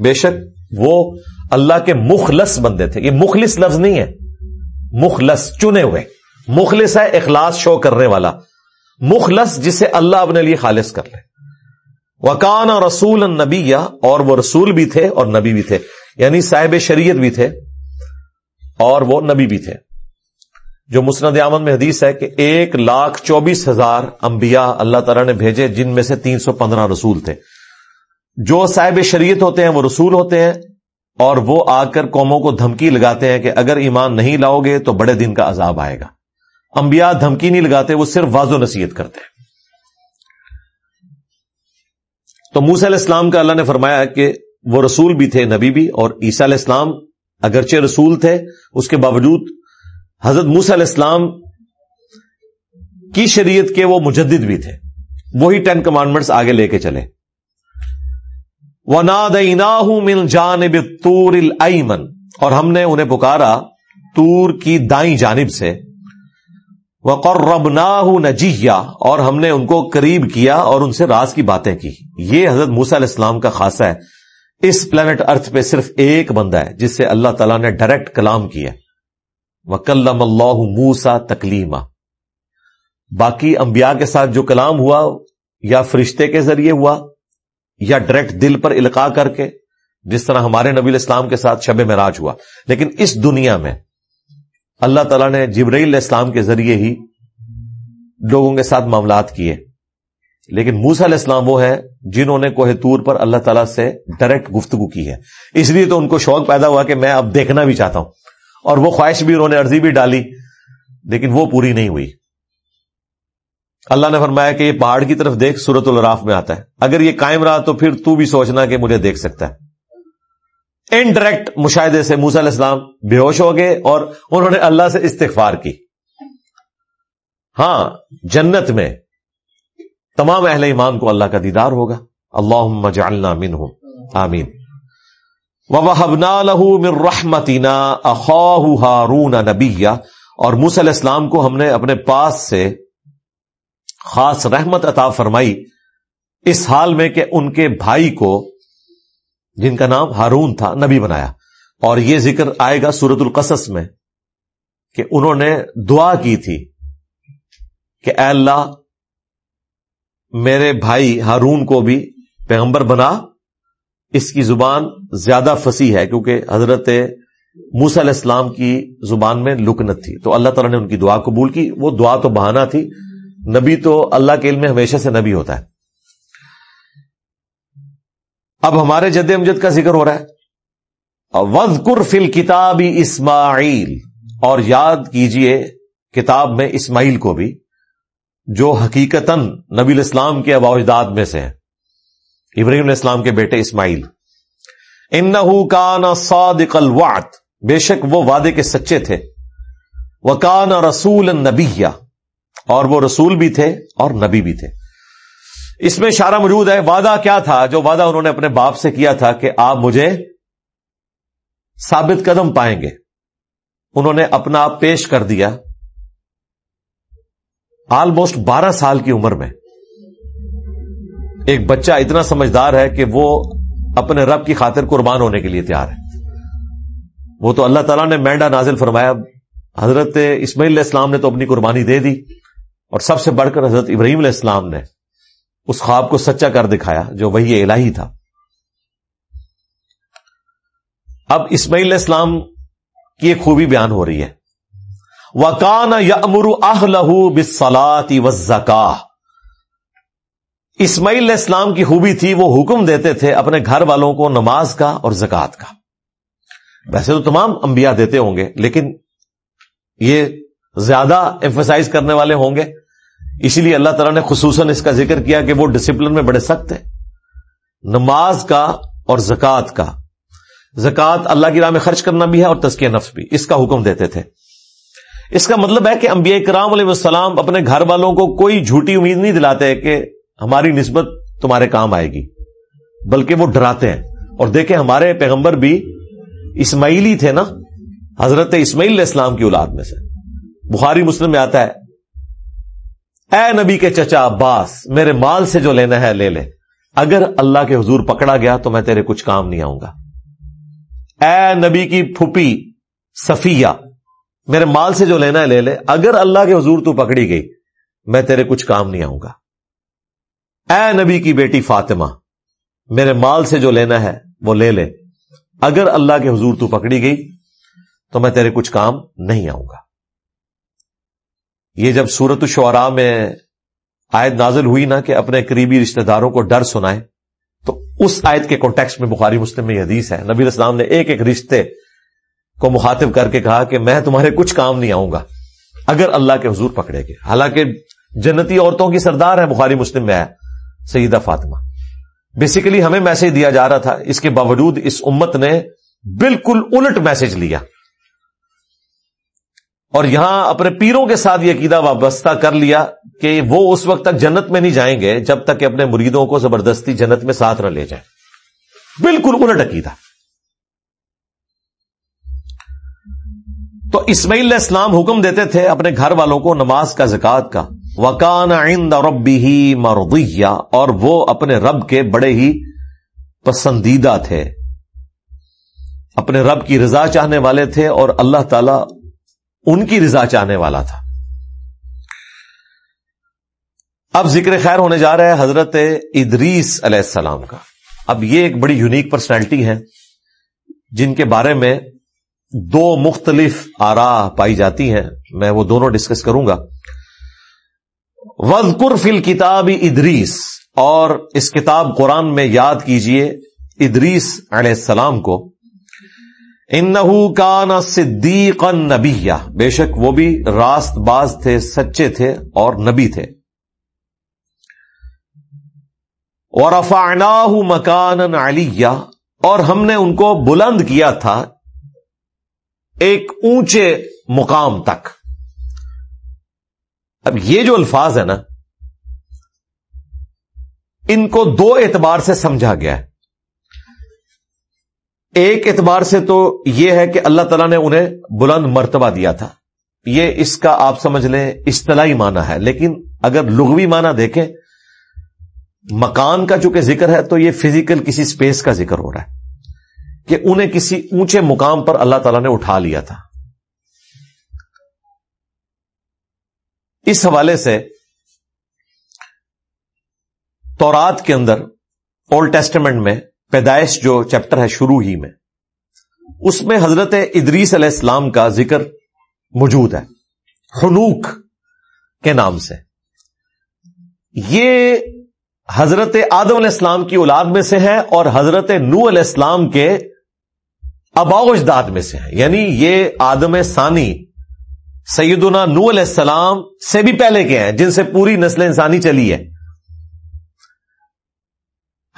بے شک وہ اللہ کے مخلص بندے تھے۔ یہ مخلص لفظ نہیں ہے۔ مخلص چنے ہوئے۔ مخلص ہے اخلاص شو کرنے والا۔ مخلص جسے اللہ اپنے لیے خالص کر لے۔ وکان اور رسول نبی اور وہ رسول بھی تھے اور نبی بھی تھے۔ یعنی صاحب شریعت بھی تھے اور وہ نبی بھی تھے۔ جو مسند آمد میں حدیث ہے کہ ایک لاکھ چوبیس ہزار انبیاء اللہ تعالیٰ نے بھیجے، جن میں سے تین سو پندرہ رسول تھے۔ جو صاحب شریعت ہوتے ہیں وہ رسول ہوتے ہیں اور وہ آ کر قوموں کو دھمکی لگاتے ہیں کہ اگر ایمان نہیں لاؤ گے تو بڑے دن کا عذاب آئے گا۔ انبیاء دھمکی نہیں لگاتے، وہ صرف واض و نصیحت کرتے ہیں۔ تو موس علیہ السلام کا اللہ نے فرمایا کہ وہ رسول بھی تھے، نبی بھی، اور عیسیٰ علیہ السلام اگرچہ رسول تھے، اس کے باوجود حضرت موس علیہ السلام کی شریعت کے وہ مجدد بھی تھے۔ وہی ٹین کمانڈمنٹس آگے لے کے چلے۔ من جانب تور اور ہم نے انہیں پکارا تور کی دائیں جانب سے۔ وقربناہ نجیہ اور ہم نے ان کو قریب کیا اور ان سے راز کی باتیں کی۔ یہ حضرت موسا علیہ السلام کا خاصہ ہے۔ اس پلانٹ ارتھ پہ صرف ایک بندہ ہے جس سے اللہ تعالیٰ نے ڈائریکٹ کلام کیا۔ وکلم اللہ موسا تکلیما باقی انبیاء کے ساتھ جو کلام ہوا یا فرشتے کے ذریعے ہوا یا ڈائریکٹ دل پر القاع کر کے جس طرح ہمارے نبی الاسلام کے ساتھ شب مراج ہوا۔ لیکن اس دنیا میں اللہ تعالیٰ نے جبرائیل علیہ السلام کے ذریعے ہی لوگوں کے ساتھ معاملات کیے۔ لیکن موسا علیہ السلام وہ ہے جنہوں نے کوہ تور پر اللہ تعالیٰ سے ڈائریکٹ گفتگو کی ہے۔ اس لیے تو ان کو شوق پیدا ہوا کہ میں اب دیکھنا بھی چاہتا ہوں۔ اور وہ خواہش بھی انہوں نے عرضی بھی ڈالی، لیکن وہ پوری نہیں ہوئی۔ اللہ نے فرمایا کہ یہ پہاڑ کی طرف دیکھ سورت الراف میں آتا ہے۔ اگر یہ قائم رہا تو پھر تو بھی سوچنا کہ مجھے دیکھ سکتا ہے۔ انڈائریکٹ مشاہدے سے موسا علیہ السلام بے ہوش ہو گئے اور انہوں نے اللہ سے استغفار کی۔ ہاں جنت میں تمام اہل ایمان کو اللہ کا دیدار ہوگا۔ اللہ جعلنا منہم۔ آمین۔ وَوَحَبْنَا لَهُ مِن رَحْمَتِنَا أَخَاهُ هَارُونَ نَبِيًّا۔ اور موسیٰ علیہ السلام کو ہم نے اپنے پاس سے خاص رحمت عطا فرمائی اس حال میں کہ ان کے بھائی کو جن کا نام ہارون تھا، نبی بنایا۔ اور یہ ذکر آئے گا سورت القصص میں کہ انہوں نے دعا کی تھی کہ اے اللہ، میرے بھائی ہارون کو بھی پیغمبر بنا۔ اس کی زبان زیادہ فسی ہے کیونکہ حضرت موس علیہ السلام کی زبان میں لکنت تھی۔ تو اللہ تعالیٰ نے ان کی دعا قبول کی۔ وہ دعا تو بہانا تھی نبی تو اللہ کے علم میں ہمیشہ سے نبی ہوتا ہے۔ اب ہمارے جد امجد کا ذکر ہو رہا ہے۔ وز فل کتاب اسماعیل اور یاد کیجیے کتاب میں اسماعیل کو بھی، جو حقیقت نبی الاسلام کے اجداد میں سے ہیں۔ ابراہیم علیہ السلام کے بیٹے اسماعیل۔ ان کا نا صادق الوعد۔ بے شک وہ وعدے کے سچے تھے۔ وکان رسول نبی اور وہ رسول بھی تھے اور نبی بھی تھے۔ اس میں اشارہ موجود ہے، وعدہ کیا تھا؟ جو وعدہ انہوں نے اپنے باپ سے کیا تھا کہ آپ مجھے ثابت قدم پائیں گے۔ انہوں نے اپنا آپ پیش کر دیا۔ آلموسٹ بارہ سال کی عمر میں۔ ایک بچہ اتنا سمجھدار ہے کہ وہ اپنے رب کی خاطر قربان ہونے کے لیے تیار ہے۔ وہ تو اللہ تعالیٰ نے مینڈا نازل فرمایا، حضرت اسماعیل علیہ السلام نے تو اپنی قربانی دے دی۔ اور سب سے بڑھ کر حضرت ابراہیم علیہ السلام نے اس خواب کو سچا کر دکھایا جو وہی الہی تھا۔ اب اسماعیل علیہ السلام کی ایک خوبی بیان ہو رہی ہے۔ وکان یا امرو اہ لہو بسلاتی و اسماعیل علیہ السلام کی خوبی تھی، وہ حکم دیتے تھے اپنے گھر والوں کو نماز کا اور زکات کا۔ ویسے تو تمام انبیاء دیتے ہوں گے، لیکن یہ زیادہ ایمفسائز کرنے والے ہوں گے۔ اسی لیے اللہ تعالیٰ نے خصوصاً اس کا ذکر کیا کہ وہ ڈسپلن میں بڑے سخت ہیں۔ نماز کا اور زکوٰۃ کا۔ زکوٰۃ اللہ کی راہ میں خرچ کرنا بھی ہے اور تسکیہ نفس بھی۔ اس کا حکم دیتے تھے۔ اس کا مطلب ہے کہ انبیاء کرام علیہ السلام اپنے گھر والوں کو کوئی جھوٹی امید نہیں دلاتے کہ ہماری نسبت تمہارے کام آئے گی، بلکہ وہ ڈراتے ہیں۔ اور دیکھیں ہمارے پیغمبر بھی اسماعیلی تھے نا، حضرت اسماعیل علیہ السلام کی اولاد میں سے۔ بخاری مسلم میں آتا ہے، اے نبی کے چچا عباس، میرے مال سے جو لینا ہے لے لے۔ اگر اللہ کے حضور پکڑا گیا تو میں تیرے کچھ کام نہیں آؤں گا۔ اے نبی کی پھوپھی صفیہ، میرے مال سے جو لینا ہے لے لے۔ اگر اللہ کے حضور تو پکڑی گئی، میں تیرے کچھ کام نہیں آؤں گا۔ اے نبی کی بیٹی فاطمہ، میرے مال سے جو لینا ہے وہ لے لے۔ اگر اللہ کے حضور تو پکڑی گئی تو میں تیرے کچھ کام نہیں آؤں گا۔ یہ جب سورت الشعراء میں آیت نازل ہوئی نا کہ اپنے قریبی رشتہ داروں کو ڈر سنائے، تو اس آیت کے کانٹیکس میں بخاری مسلم میں یہ حدیث ہے۔ نبی اسلام نے ایک ایک رشتے کو مخاطب کر کے کہا کہ میں تمہارے کچھ کام نہیں آؤں گا، اگر اللہ کے حضور پکڑے گے۔ حالانکہ جنتی عورتوں کی سردار ہے بخاری مسلم میں آیا سیدہ فاطمہ۔ بیسیکلی ہمیں میسج دیا جا رہا تھا، اس کے باوجود اس امت نے بالکل الٹ میسج لیا۔ اور یہاں اپنے پیروں کے ساتھ یہ عقیدہ وابستہ کر لیا کہ وہ اس وقت تک جنت میں نہیں جائیں گے جب تک کہ اپنے مریدوں کو زبردستی جنت میں ساتھ نہ لے جائیں۔ بالکل الٹ عقیدہ۔ تو اسماعیل علیہ السلام حکم دیتے تھے اپنے گھر والوں کو نماز کا زکات کا۔ وکان عند ربی ہی مرضیہ اور وہ اپنے رب کے بڑے ہی پسندیدہ تھے۔ اپنے رب کی رضا چاہنے والے تھے اور اللہ تعالی ان کی رضا چاہنے والا تھا۔ اب ذکر خیر ہونے جا رہا ہے حضرت ادریس علیہ السلام کا۔ اب یہ ایک بڑی یونیک پرسنالٹی ہے جن کے بارے میں دو مختلف آرا پائی جاتی ہیں۔ میں وہ دونوں ڈسکس کروں گا۔ وزقر فل کتاب ادریس۔ اور اس کتاب قرآن میں یاد کیجیے ادریس علیہ السلام کو۔ انہو کان صدیق نبیہ۔ بے شک وہ بھی راست باز تھے، سچے تھے اور نبی تھے۔ اور افانا مکان علیہ اور ہم نے ان کو بلند کیا تھا ایک اونچے مقام تک۔ اب یہ جو الفاظ ہے نا، ان کو دو اعتبار سے سمجھا گیا ہے۔ ایک اعتبار سے تو یہ ہے کہ اللہ تعالیٰ نے انہیں بلند مرتبہ دیا تھا۔ یہ اس کا آپ سمجھ لیں اصطلاحی معنی ہے، لیکن اگر لغوی معنی دیکھیں، مکان کا چونکہ ذکر ہے تو یہ فزیکل کسی سپیس کا ذکر ہو رہا ہے۔ کہ انہیں کسی اونچے مقام پر اللہ تعالیٰ نے اٹھا لیا تھا۔ اس حوالے سے تورات کے اندر اولڈ ٹیسٹمنٹ میں پیدائش جو چیپٹر ہے شروع ہی میں، اس میں حضرت ادریس علیہ السلام کا ذکر موجود ہے حنوک کے نام سے۔ یہ حضرت آدم علیہ السلام کی اولاد میں سے ہے اور حضرت نو علیہ السلام کے اباؤ اجداد میں سے ہے۔ یعنی یہ آدم ثانی سیدنا نو علیہ السلام سے بھی پہلے کے ہیں، جن سے پوری نسل انسانی چلی ہے۔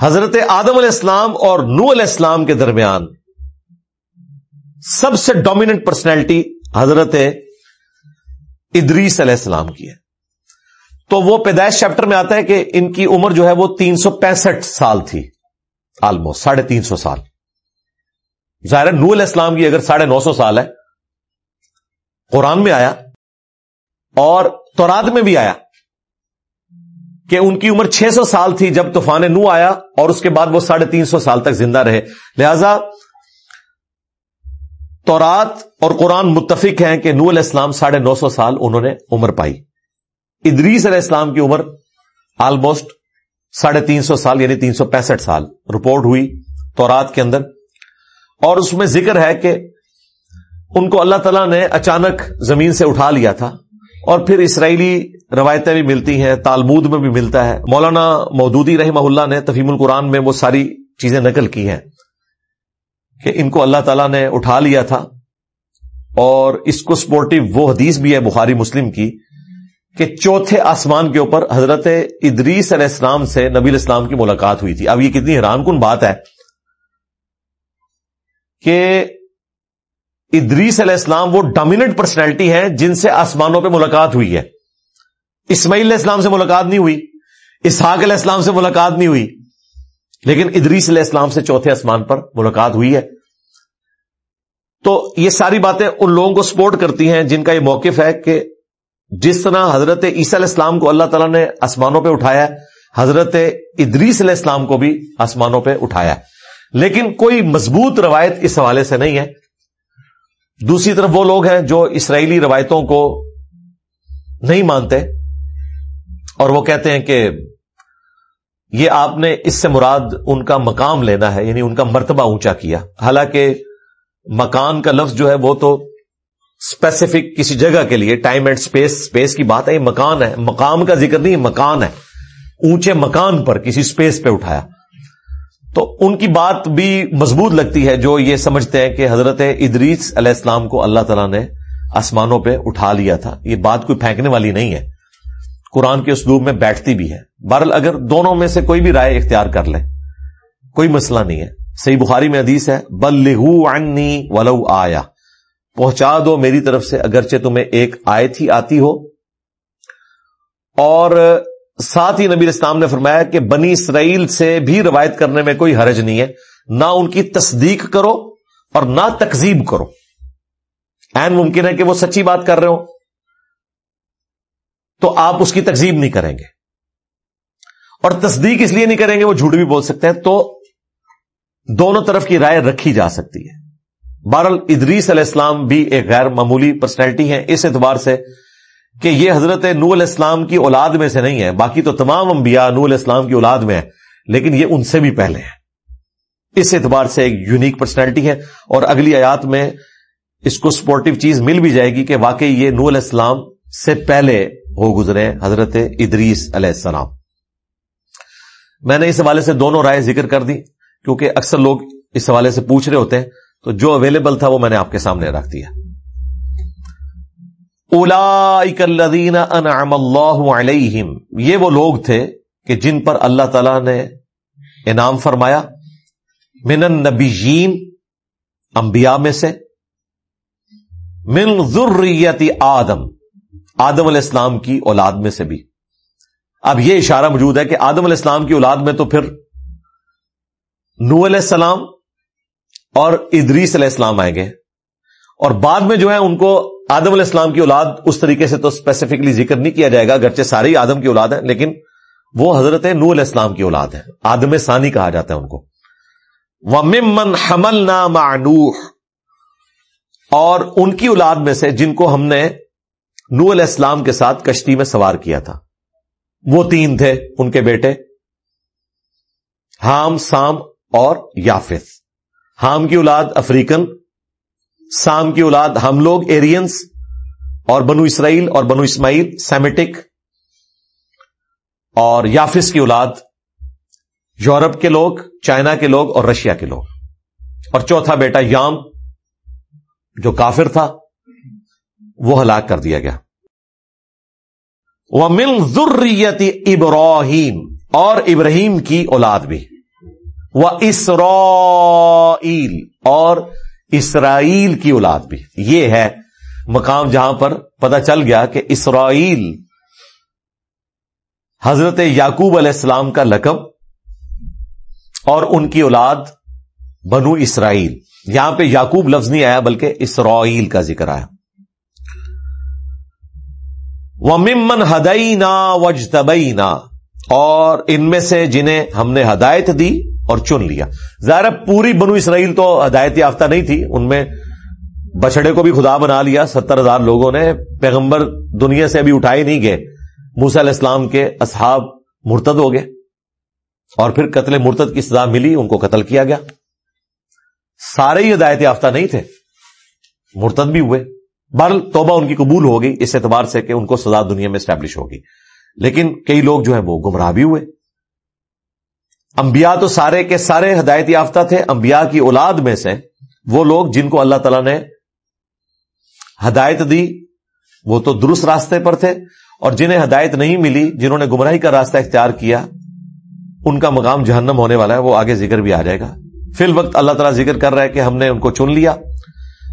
حضرت آدم علیہ السلام اور نو علیہ السلام کے درمیان سب سے ڈومیننٹ پرسنالٹی حضرت ادریس علیہ السلام کی ہے۔ تو وہ پیدائش چیپٹر میں آتا ہے کہ ان کی عمر جو ہے وہ تین سو پینسٹھ سال تھی۔ آلموسٹ ساڑھے تین سو سال۔ ظاہر نو علیہ السلام کی اگر ساڑھے نو سو سال ہے، قرآن میں آیا اور تورات میں بھی آیا۔ کہ ان کی عمر چھ سو سال تھی جب طوفان نو آیا اور اس کے بعد وہ ساڑھے تین سو سال تک زندہ رہے۔ لہذا تورات اور قرآن متفق ہیں کہ نو علیہ السلام ساڑھے نو سو سال انہوں نے عمر پائی۔ ادریس علیہ السلام کی عمر آلموسٹ ساڑھے تین سو سال یعنی تین سو پینسٹھ سال رپورٹ ہوئی تورات کے اندر۔ اور اس میں ذکر ہے کہ ان کو اللہ تعالیٰ نے اچانک زمین سے اٹھا لیا تھا اور پھر اسرائیلی روایتیں بھی ملتی ہیں، تالمود میں بھی ملتا ہے۔ مولانا مودودی رحمہ اللہ نے تفیم القرآن میں وہ ساری چیزیں نقل کی ہیں کہ ان کو اللہ تعالیٰ نے اٹھا لیا تھا۔ اور اس کو سپورٹو وہ حدیث بھی ہے بخاری مسلم کی کہ چوتھے آسمان کے اوپر حضرت ادریس علیہ السلام سے نبی الاسلام کی ملاقات ہوئی تھی۔ اب یہ کتنی حیران کن بات ہے کہ ادریس علیہ السلام وہ ڈومیننٹ پرسنالٹی ہے جن سے آسمانوں پہ ملاقات ہوئی ہے۔ اسماعیل علیہ السلام سے ملاقات نہیں ہوئی، اسحاق علیہ السلام سے ملاقات نہیں ہوئی، لیکن ادریس علیہ السلام سے چوتھے آسمان پر ملاقات ہوئی ہے۔ تو یہ ساری باتیں ان لوگوں کو سپورٹ کرتی ہیں جن کا یہ موقف ہے کہ جس طرح حضرت عیسیٰ علیہ السلام کو اللہ تعالیٰ نے آسمانوں پہ اٹھایا حضرت ادریس علیہ السلام کو بھی آسمانوں پہ اٹھایا لیکن کوئی مضبوط روایت اس حوالے سے نہیں ہے۔ دوسری طرف وہ لوگ ہیں جو اسرائیلی روایتوں کو نہیں مانتے۔ اور وہ کہتے ہیں کہ یہ آپ نے اس سے مراد ان کا مقام لینا ہے یعنی ان کا مرتبہ اونچا کیا۔ حالانکہ مکان کا لفظ جو ہے وہ تو اسپیسیفک کسی جگہ کے لیے ٹائم اینڈ اسپیس اسپیس کی بات ہے، یہ مکان ہے۔ مقام کا ذکر نہیں، مکان ہے۔ اونچے مکان پر کسی اسپیس پہ اٹھایا۔ تو ان کی بات بھی مضبوط لگتی ہے جو یہ سمجھتے ہیں کہ حضرت ادریس علیہ السلام کو اللہ تعالیٰ نے آسمانوں پہ اٹھا لیا تھا۔ یہ بات کوئی پھینکنے والی نہیں ہے۔ قرآن کے اسلوب میں بیٹھتی بھی ہے۔ بہرحال اگر دونوں میں سے کوئی بھی رائے اختیار کر لے، کوئی مسئلہ نہیں ہے۔ صحیح بخاری میں حدیث ہے بل عنی ولو آیا پہنچا دو میری طرف سے، اگرچہ تمہیں ایک آیت ہی آتی ہو۔ اور ساتھ ہی نبی اسلام نے فرمایا کہ بنی اسرائیل سے بھی روایت کرنے میں کوئی حرج نہیں ہے۔ نہ ان کی تصدیق کرو اور نہ تقزیب کرو۔ این ممکن ہے کہ وہ سچی بات کر رہے ہو تو آپ اس کی تقزیب نہیں کریں گے۔ اور تصدیق اس لیے نہیں کریں گے، وہ جھوٹ بھی بول سکتے ہیں۔ تو دونوں طرف کی رائے رکھی جا سکتی ہے۔ بہرحال ادریس علیہ السلام بھی ایک غیر معمولی پرسنالٹی ہے اس اعتبار سے کہ یہ حضرت نو علیہ السلام کی اولاد میں سے نہیں ہے۔ باقی تو تمام انبیاء نو علیہ السلام کی اولاد میں ہے لیکن یہ ان سے بھی پہلے ہیں۔ اس اعتبار سے ایک یونیک پرسنالٹی ہے اور اگلی آیات میں اس کو سپورٹو چیز مل بھی جائے گی کہ واقعی یہ نو علیہ السلام سے پہلے ہو گزرے حضرت ادریس علیہ السلام۔ میں نے اس حوالے سے دونوں رائے ذکر کر دی، کیونکہ اکثر لوگ اس حوالے سے پوچھ رہے ہوتے ہیں، تو جو اویلیبل تھا وہ میں نے آپ کے سامنے رکھ دیا۔ اولا انعم اللہ علیہم، یہ وہ لوگ تھے کہ جن پر اللہ تعالی نے انعام فرمایا، من النبیین، انبیاء میں سے، من ذریت آدم۔ آدم علیہ السلام کی اولاد میں سے بھی۔ اب یہ اشارہ موجود ہے کہ آدم علیہ السلام کی اولاد میں تو پھر نو علیہ السلام اور ادریس علیہ السلام آئیں گے اور بعد میں جو ہے ان کو آدم علیہ السلام کی اولاد اس طریقے سے تو اسپیسیفکلی ذکر نہیں کیا جائے گا، اگرچہ ساری آدم کی اولاد ہے لیکن وہ حضرت نو علیہ السلام کی اولاد ہے آدم ثانی کہا جاتا ہے ان کو۔ وہ حمل نامانوح اور ان کی اولاد میں سے جن کو ہم نے نو علیہ السلام کے ساتھ کشتی میں سوار کیا تھا۔ وہ تین تھے، ان کے بیٹے ہام سام اور یافس ہام کی اولاد افریقن، سام کی اولاد ہم لوگ ایرینس اور بنو اسرائیل اور بنو اسماعیل سیمیٹک۔ اور یافس کی اولاد یورپ کے لوگ، چائنا کے لوگ اور رشیا کے لوگ۔ اور چوتھا بیٹا یام، جو کافر تھا وہ ہلاک کر دیا گیا۔ وہ مل ضروریتی ابراہیم اور ابراہیم کی اولاد بھی۔ وہ اسرائیل اور اسرائیل کی اولاد بھی۔ یہ ہے مقام جہاں پر پتہ چل گیا کہ اسرائیل حضرت یعقوب علیہ السلام کا لقب اور ان کی اولاد بنو اسرائیل۔ یہاں پہ یعقوب لفظ نہیں آیا بلکہ اسرائیل کا ذکر آیا۔ وہ ممن ہدئی نا وجتبئی اور ان میں سے جنہیں ہم نے ہدایت دی اور چن لیا۔ ظاہر پوری بنو اسرائیل تو ہدایت یافتہ نہیں تھی۔ ان میں بچڑے کو بھی خدا بنا لیا۔ ستر ہزار لوگوں نے پیغمبر دنیا سے ابھی اٹھائے نہیں گئے۔ موسا علیہ السلام کے اصحاب مرتد ہو گئے۔ اور پھر قتل مرتد کی سزا ملی، ان کو قتل کیا گیا۔ سارے ہی ہدایت یافتہ نہیں تھے۔ مرتد بھی ہوئے۔ بہر توبہ ان کی قبول ہو گئی اس اعتبار سے کہ ان کو سزا دنیا میں اسٹیبلش ہوگی۔ لیکن کئی لوگ جو ہیں وہ گمراہ بھی ہوئے۔ انبیاء تو سارے کے سارے ہدایت یافتہ تھے، انبیاء کی اولاد میں سے وہ لوگ جن کو اللہ تعالی نے ہدایت دی، وہ تو درست راستے پر تھے۔ اور جنہیں ہدایت نہیں ملی، جنہوں نے گمراہی کا راستہ اختیار کیا، ان کا مقام جہنم ہونے والا ہے، وہ آگے ذکر بھی آ جائے گا۔ فی الوقت اللہ تعالیٰ ذکر کر رہا ہے کہ ہم نے ان کو چن لیا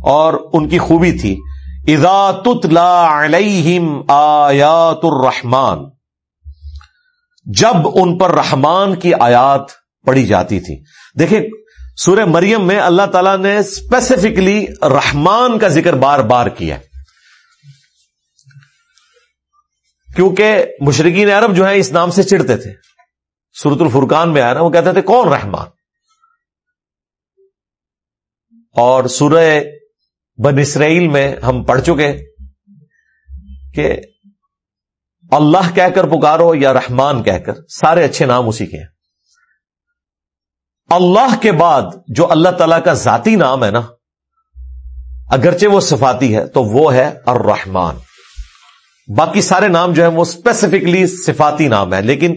اور ان کی خوبی تھی۔ اذا تتلا علیہم آیات الرحمان جب ان پر رحمان کی آیات پڑھی جاتی تھی۔ دیکھیں، سورہ مریم میں اللہ تعالیٰ نے اسپیسیفکلی رحمان کا ذکر بار بار کیا۔ کیونکہ مشرقین عرب جو ہے اس نام سے چڑھتے تھے۔ سورت الفرقان میں آیا نا، وہ کہتے تھے، کون رحمان؟ اور سورہ بن اسرائیل میں ہم پڑھ چکے کہ اللہ کہہ کر پکارو یا رحمان کہہ کر، سارے اچھے نام اسی کے ہیں۔ اللہ کے بعد جو اللہ تعالی کا ذاتی نام ہے نا، اگرچہ وہ صفاتی ہے، تو وہ ہے الرحمان باقی سارے نام جو ہیں وہ اسپیسیفکلی صفاتی نام ہے لیکن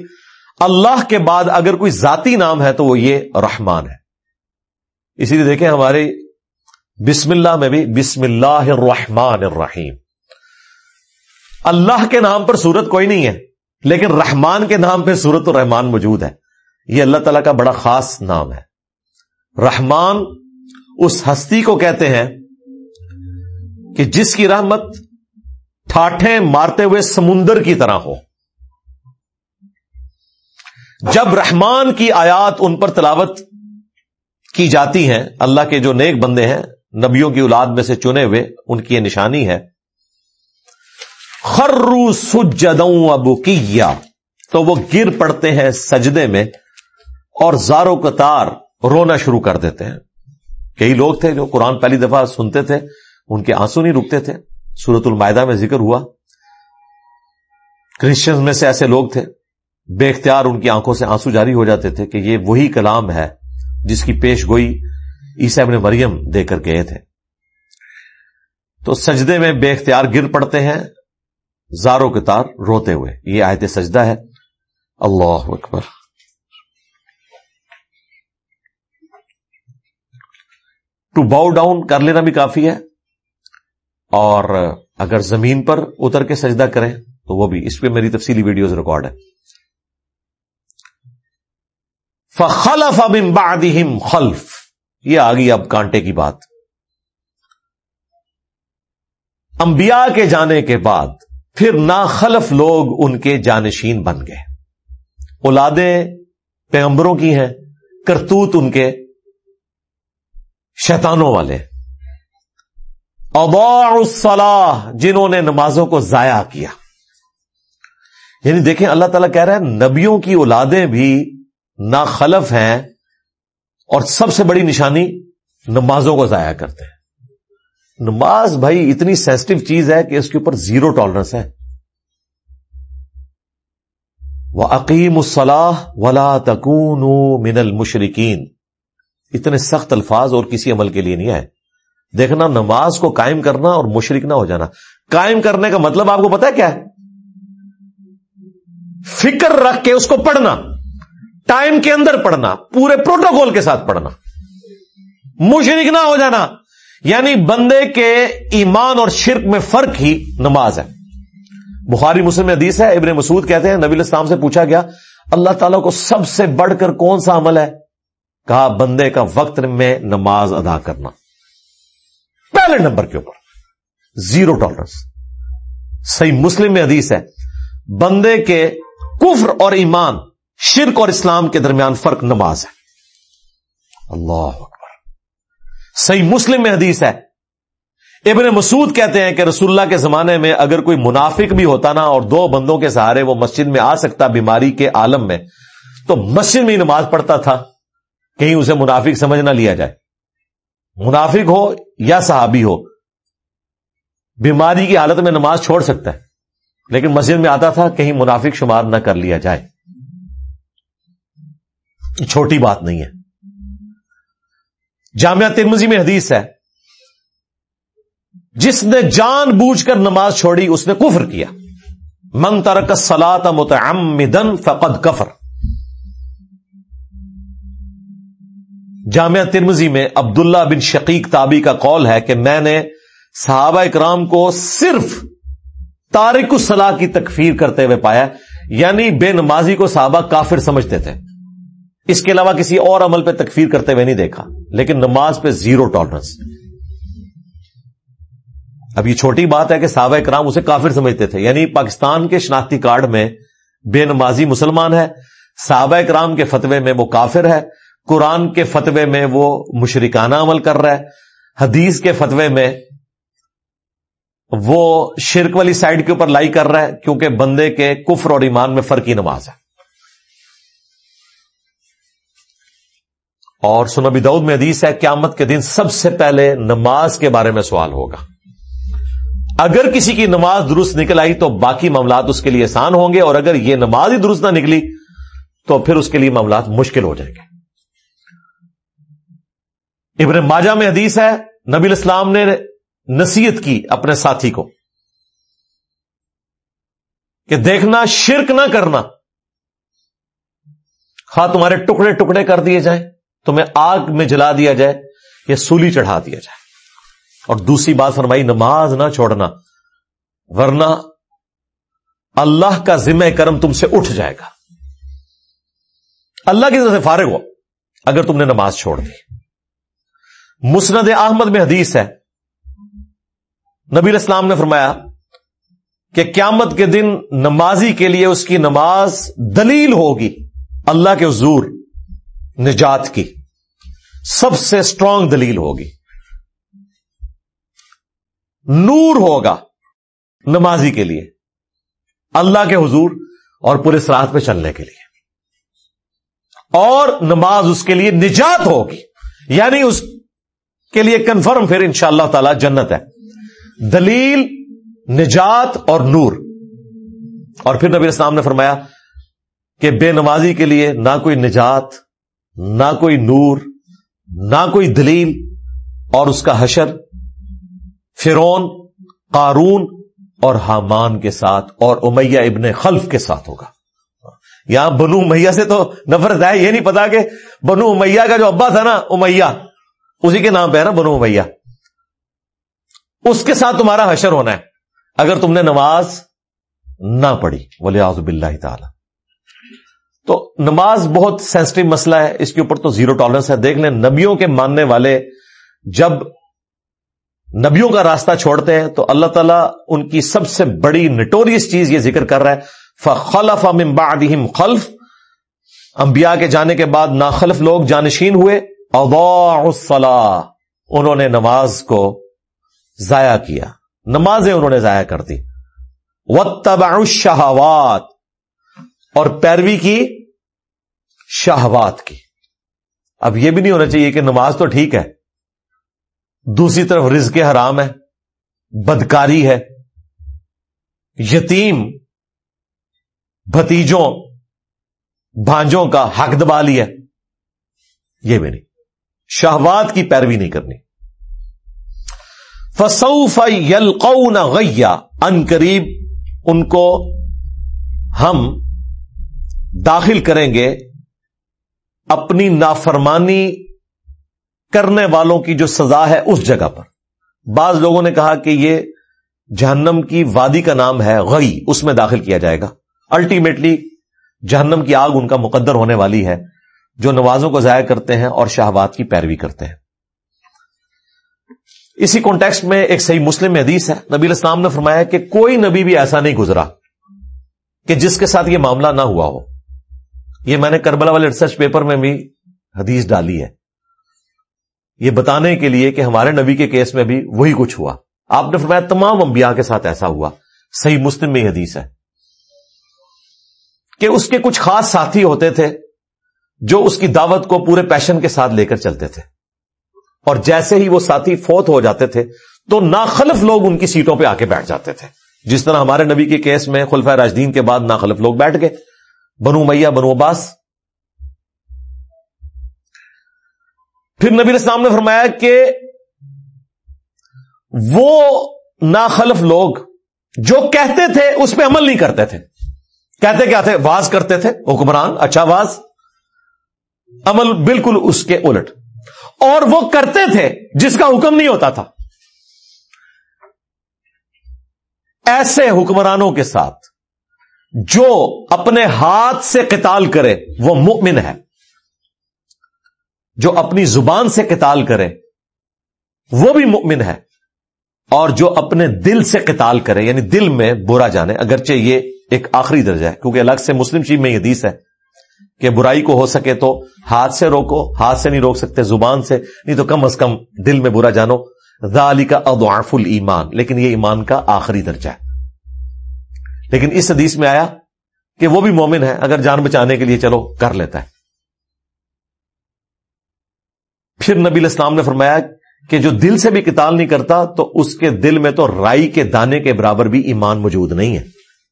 اللہ کے بعد اگر کوئی ذاتی نام ہے تو وہ یہ رحمان ہے۔ اسی لیے دیکھیں ہمارے بسم اللہ میں بھی بسم اللہ الرحمن الرحیم۔ اللہ کے نام پر سورت کوئی نہیں ہے، لیکن رحمان کے نام پہ سورت الرحمان موجود ہے۔ یہ اللہ تعالی کا بڑا خاص نام ہے۔ رحمان اس ہستی کو کہتے ہیں کہ جس کی رحمت ٹھاٹھیں مارتے ہوئے سمندر کی طرح ہو۔ جب رحمان کی آیات ان پر تلاوت کی جاتی ہیں، اللہ کے جو نیک بندے ہیں نبیوں کی اولاد میں سے چنے ہوئے، ان کی یہ نشانی ہے۔ خرو سجدوں ابو کیا تو وہ گر پڑتے ہیں سجدے میں اور زارو قطار رونا شروع کر دیتے ہیں۔ کئی لوگ تھے جو قرآن پہلی دفعہ سنتے تھے، ان کے آنسو نہیں رکتے تھے۔ سورت المائدہ میں ذکر ہوا۔ کرسچن میں سے ایسے لوگ تھے، بے اختیار ان کی آنکھوں سے آنسو جاری ہو جاتے تھے کہ یہ وہی کلام ہے جس کی پیش گوئی عیسا ابن مریم دے کر گئے تھے۔ تو سجدے میں بے اختیار گر پڑتے ہیں، زاروں کے تار روتے ہوئے۔ یہ آیت سجدہ ہے۔ اللہ اکبر۔ ٹو باؤ ڈاؤن کر لینا بھی کافی ہے۔ اور اگر زمین پر اتر کے سجدہ کریں تو وہ بھی۔ اس پہ میری تفصیلی ویڈیوز ریکارڈ ہے فخلف من بعدهم خلف۔ یہ آ گئی اب کانٹے کی بات۔ انبیاء کے جانے کے بعد پھر ناخلف لوگ ان کے جانشین بن گئے۔ اولادیں پیغمبروں کی ہیں، کرتوت ان کے شیطانوں والے۔ اباع الصلاح، جنہوں نے نمازوں کو ضائع کیا۔ یعنی دیکھیں اللہ تعالیٰ کہہ رہا ہے، نبیوں کی اولادیں بھی ناخلف ہیں اور سب سے بڑی نشانی نمازوں کو ضائع کرتے ہیں۔ نماز بھائی اتنی سینسٹو چیز ہے کہ اس کے اوپر زیرو ٹالرنس ہے۔ وہ عقیم الصلاح ولا تکون من المشرقین اتنے سخت الفاظ اور کسی عمل کے لیے نہیں آئے۔ دیکھنا نماز کو قائم کرنا اور مشرق نہ ہو جانا۔ قائم کرنے کا مطلب آپ کو پتا ہے کیا ہے؟ فکر رکھ کے اس کو پڑھنا۔ ٹائم کے اندر پڑھنا، پورے پروٹوکول کے ساتھ پڑھنا۔ مشرق نہ ہو جانا یعنی بندے کے ایمان اور شرک میں فرق ہی نماز ہے۔ بخاری، مسلم حدیث ہے، ابن مسعود کہتے ہیں، نبی اسلام سے پوچھا گیا، اللہ تعالیٰ کو سب سے بڑھ کر کون سا عمل ہے؟ کہا، بندے کا وقت میں نماز ادا کرنا۔ پہلے نمبر کے اوپر، زیرو ٹالرنس۔ صحیح مسلم میں حدیث ہے، بندے کے کفر اور ایمان شرک اور اسلام کے درمیان فرق نماز ہے۔ اللہ اکبر۔ صحیح مسلم میں حدیث ہے۔ ابن مسعود کہتے ہیں کہ رسول اللہ کے زمانے میں اگر کوئی منافق بھی ہوتا نا اور دو بندوں کے سہارے وہ مسجد میں آ سکتا بیماری کے عالم میں، تو مسجد میں ہی نماز پڑھتا تھا۔ کہیں اسے منافق سمجھ نہ لیا جائے۔ منافق ہو یا صحابی ہو، بیماری کی حالت میں نماز چھوڑ سکتا ہے، لیکن مسجد میں آتا تھا، کہیں منافق شمار نہ کر لیا جائے۔ چھوٹی بات نہیں ہے۔ جامعہ ترمزی میں حدیث ہے، جس نے جان بوجھ کر نماز چھوڑی، اس نے کفر کیا۔ من ترک سلاط متعمدن فقد کفر۔ جامعہ ترمزی میں عبداللہ بن شقیق تابی کا قول ہے کہ میں نے صحابہ اکرام کو صرف تارک الصلاح کی تکفیر کرتے ہوئے پایا یعنی بے نمازی کو صحابہ کافر سمجھتے تھے۔ اس کے علاوہ کسی اور عمل پہ تکفیر کرتے ہوئے نہیں دیکھا، لیکن نماز پہ زیرو ٹالرنس اب یہ چھوٹی بات ہے کہ صحابہ کرام اسے کافر سمجھتے تھے یعنی پاکستان کے شناختی کارڈ میں بے نمازی مسلمان ہے، صحابہ کرام کے فتوے میں وہ کافر ہے، قرآن کے فتوے میں وہ مشرکانہ عمل کر رہا ہے، حدیث کے فتوے میں وہ شرک والی سائڈ کے اوپر لائی کر رہا ہے، کیونکہ بندے کے کفر اور ایمان میں فرقی نماز ہے۔ اور سنبی دعود میں حدیث ہے قیامت کے دن سب سے پہلے نماز کے بارے میں سوال ہوگا۔ اگر کسی کی نماز درست نکل آئی تو باقی معاملات اس کے لیے آسان ہوں گے اور اگر یہ نماز ہی درست نہ نکلی تو پھر اس کے لیے معاملات مشکل ہو جائیں گے۔ ابن ماجہ میں حدیث ہے، نبی الاسلام نے نصیحت کی اپنے ساتھی کو کہ دیکھنا، شرک نہ کرنا۔ خواہ تمہارے ٹکڑے ٹکڑے کر دیے جائیں۔ تمہیں آگ میں جلا دیا جائے یا سولی چڑھا دیا جائے۔ اور دوسری بات فرمائی، نماز نہ چھوڑنا، ورنہ اللہ کا ذمہ کرم تم سے اٹھ جائے گا۔ اللہ کی طرف سے فارغ ہو اگر تم نے نماز چھوڑ دی۔ مسند احمد میں حدیث ہے۔ نبی اسلام نے فرمایا کہ قیامت کے دن نمازی کے لیے اس کی نماز دلیل ہوگی، اللہ کے حضور۔ نجات کی سب سے اسٹرانگ دلیل ہوگی۔ نور ہوگا نمازی کے لیے، اللہ کے حضور اور پورے سرات پہ چلنے کے لیے۔ اور نماز اس کے لیے نجات ہوگی یعنی اس کے لیے کنفرم پھر ان شاء اللہ تعالی جنت ہے۔ دلیل، نجات اور نور۔ اور پھر نبی اسلام نے فرمایا کہ بے نمازی کے لیے نہ کوئی نجات نہ کوئی نور، نہ کوئی دلیل اور اس کا حشر فرون قارون اور حامان کے ساتھ اور امیہ ابن خلف کے ساتھ ہوگا۔ یہاں بنو امیہ سے تو نفرت ہے یہ نہیں پتا کہ بنو امیہ کا جو ابا تھا نا، امیہ، اسی کے نام پہ ہے نا بنو امیہ۔ اس کے ساتھ تمہارا حشر ہونا ہے۔ اگر تم نے نماز نہ پڑھی بولے آزب اللہ تعالی۔ تو نماز بہت سینسٹو مسئلہ ہے، اس کے اوپر تو زیرو ٹالرنس ہے۔ دیکھ لیں، نبیوں کے ماننے والے جب نبیوں کا راستہ چھوڑتے ہیں تو اللہ تعالیٰ ان کی سب سے بڑی نٹوریس چیز یہ ذکر کر رہا ہے۔ فخلف من بعدہم خلف۔ انبیاء کے جانے کے بعد ناخلف لوگ جانشین ہوئے۔ الصلاح انہوں نے نماز کو ضائع کیا۔ نمازیں انہوں نے ضائع کر دی وتبع الشہوات اور پیروی کی شہوات کی۔ اب یہ بھی نہیں ہونا چاہیے کہ نماز تو ٹھیک ہے، دوسری طرف رزق حرام ہے، بدکاری ہے، یتیم، بھتیجوں، بھانجوں کا حق دبا لیا یہ بھی نہیں۔ شہوات کی پیروی نہیں کرنی۔ فسوف یلقون غیا ان قریب ان کو ہم داخل کریں گے۔ اپنی نافرمانی کرنے والوں کی جو سزا ہے اس جگہ پر۔ بعض لوگوں نے کہا کہ یہ جہنم کی وادی کا نام ہے غی، اس میں داخل کیا جائے گا۔ الٹیمیٹلی جہنم کی آگ ان کا مقدر ہونے والی ہے جو نوازوں کو ضائع کرتے ہیں اور شہبات کی پیروی کرتے ہیں۔ اسی کانٹیکسٹ میں ایک صحیح مسلم حدیث ہے۔ نبی الاسلام نے فرمایا کہ کوئی نبی بھی ایسا نہیں گزرا کہ جس کے ساتھ یہ معاملہ نہ ہوا ہو۔ یہ میں نے کربلا والے ریسرچ پیپر میں بھی حدیث ڈالی ہے۔ یہ بتانے کے لیے کہ ہمارے نبی کے کیس میں بھی وہی کچھ ہوا۔ آپ نے فرمایا تمام انبیاء کے ساتھ ایسا ہوا۔ صحیح مسلم میں حدیث ہے۔ کہ اس کے کچھ خاص ساتھی ہوتے تھے جو اس کی دعوت کو پورے پیشن کے ساتھ لے کر چلتے تھے۔ اور جیسے ہی وہ ساتھی فوت ہو جاتے تھے تو ناخلف لوگ ان کی سیٹوں پہ آ کے بیٹھ جاتے تھے۔ جس طرح ہمارے نبی کے کیس میں خلفہ راجدین کے بعد ناخلف لوگ بیٹھ گئے۔ بنو میاں بنو عباس۔ پھر نبی اسلام نے فرمایا کہ وہ ناخلف لوگ جو کہتے تھے، اس پہ عمل نہیں کرتے تھے۔ کہتے کیا تھے؟ واز کرتے تھے، حکمران اچھا واز۔ عمل بالکل اس کے الٹ۔ اور وہ کرتے تھے جس کا حکم نہیں ہوتا تھا۔ ایسے حکمرانوں کے ساتھ جو اپنے ہاتھ سے قتال کرے، وہ مؤمن ہے۔ جو اپنی زبان سے قتال کرے، وہ بھی مؤمن ہے۔ اور جو اپنے دل سے قتال کرے یعنی دل میں برا جانے، اگرچہ یہ ایک آخری درجہ ہے، کیونکہ الگ سے مسلم شیف میں یہ حدیث ہے کہ برائی کو ہو سکے تو ہاتھ سے روکو، ہاتھ سے نہیں روک سکتے، زبان سے نہیں تو کم از کم دل میں برا جانو۔ ذالی کا اضعف الایمان، لیکن یہ ایمان کا آخری درجہ ہے۔ لیکن اس حدیث میں آیا کہ وہ بھی مومن ہے اگر جان بچانے کے لیے چلو کر لیتا ہے۔ پھر نبی الاسلام نے فرمایا کہ جو دل سے بھی قتال نہیں کرتا، تو اس کے دل میں تو رائی کے دانے کے برابر بھی ایمان موجود نہیں ہے۔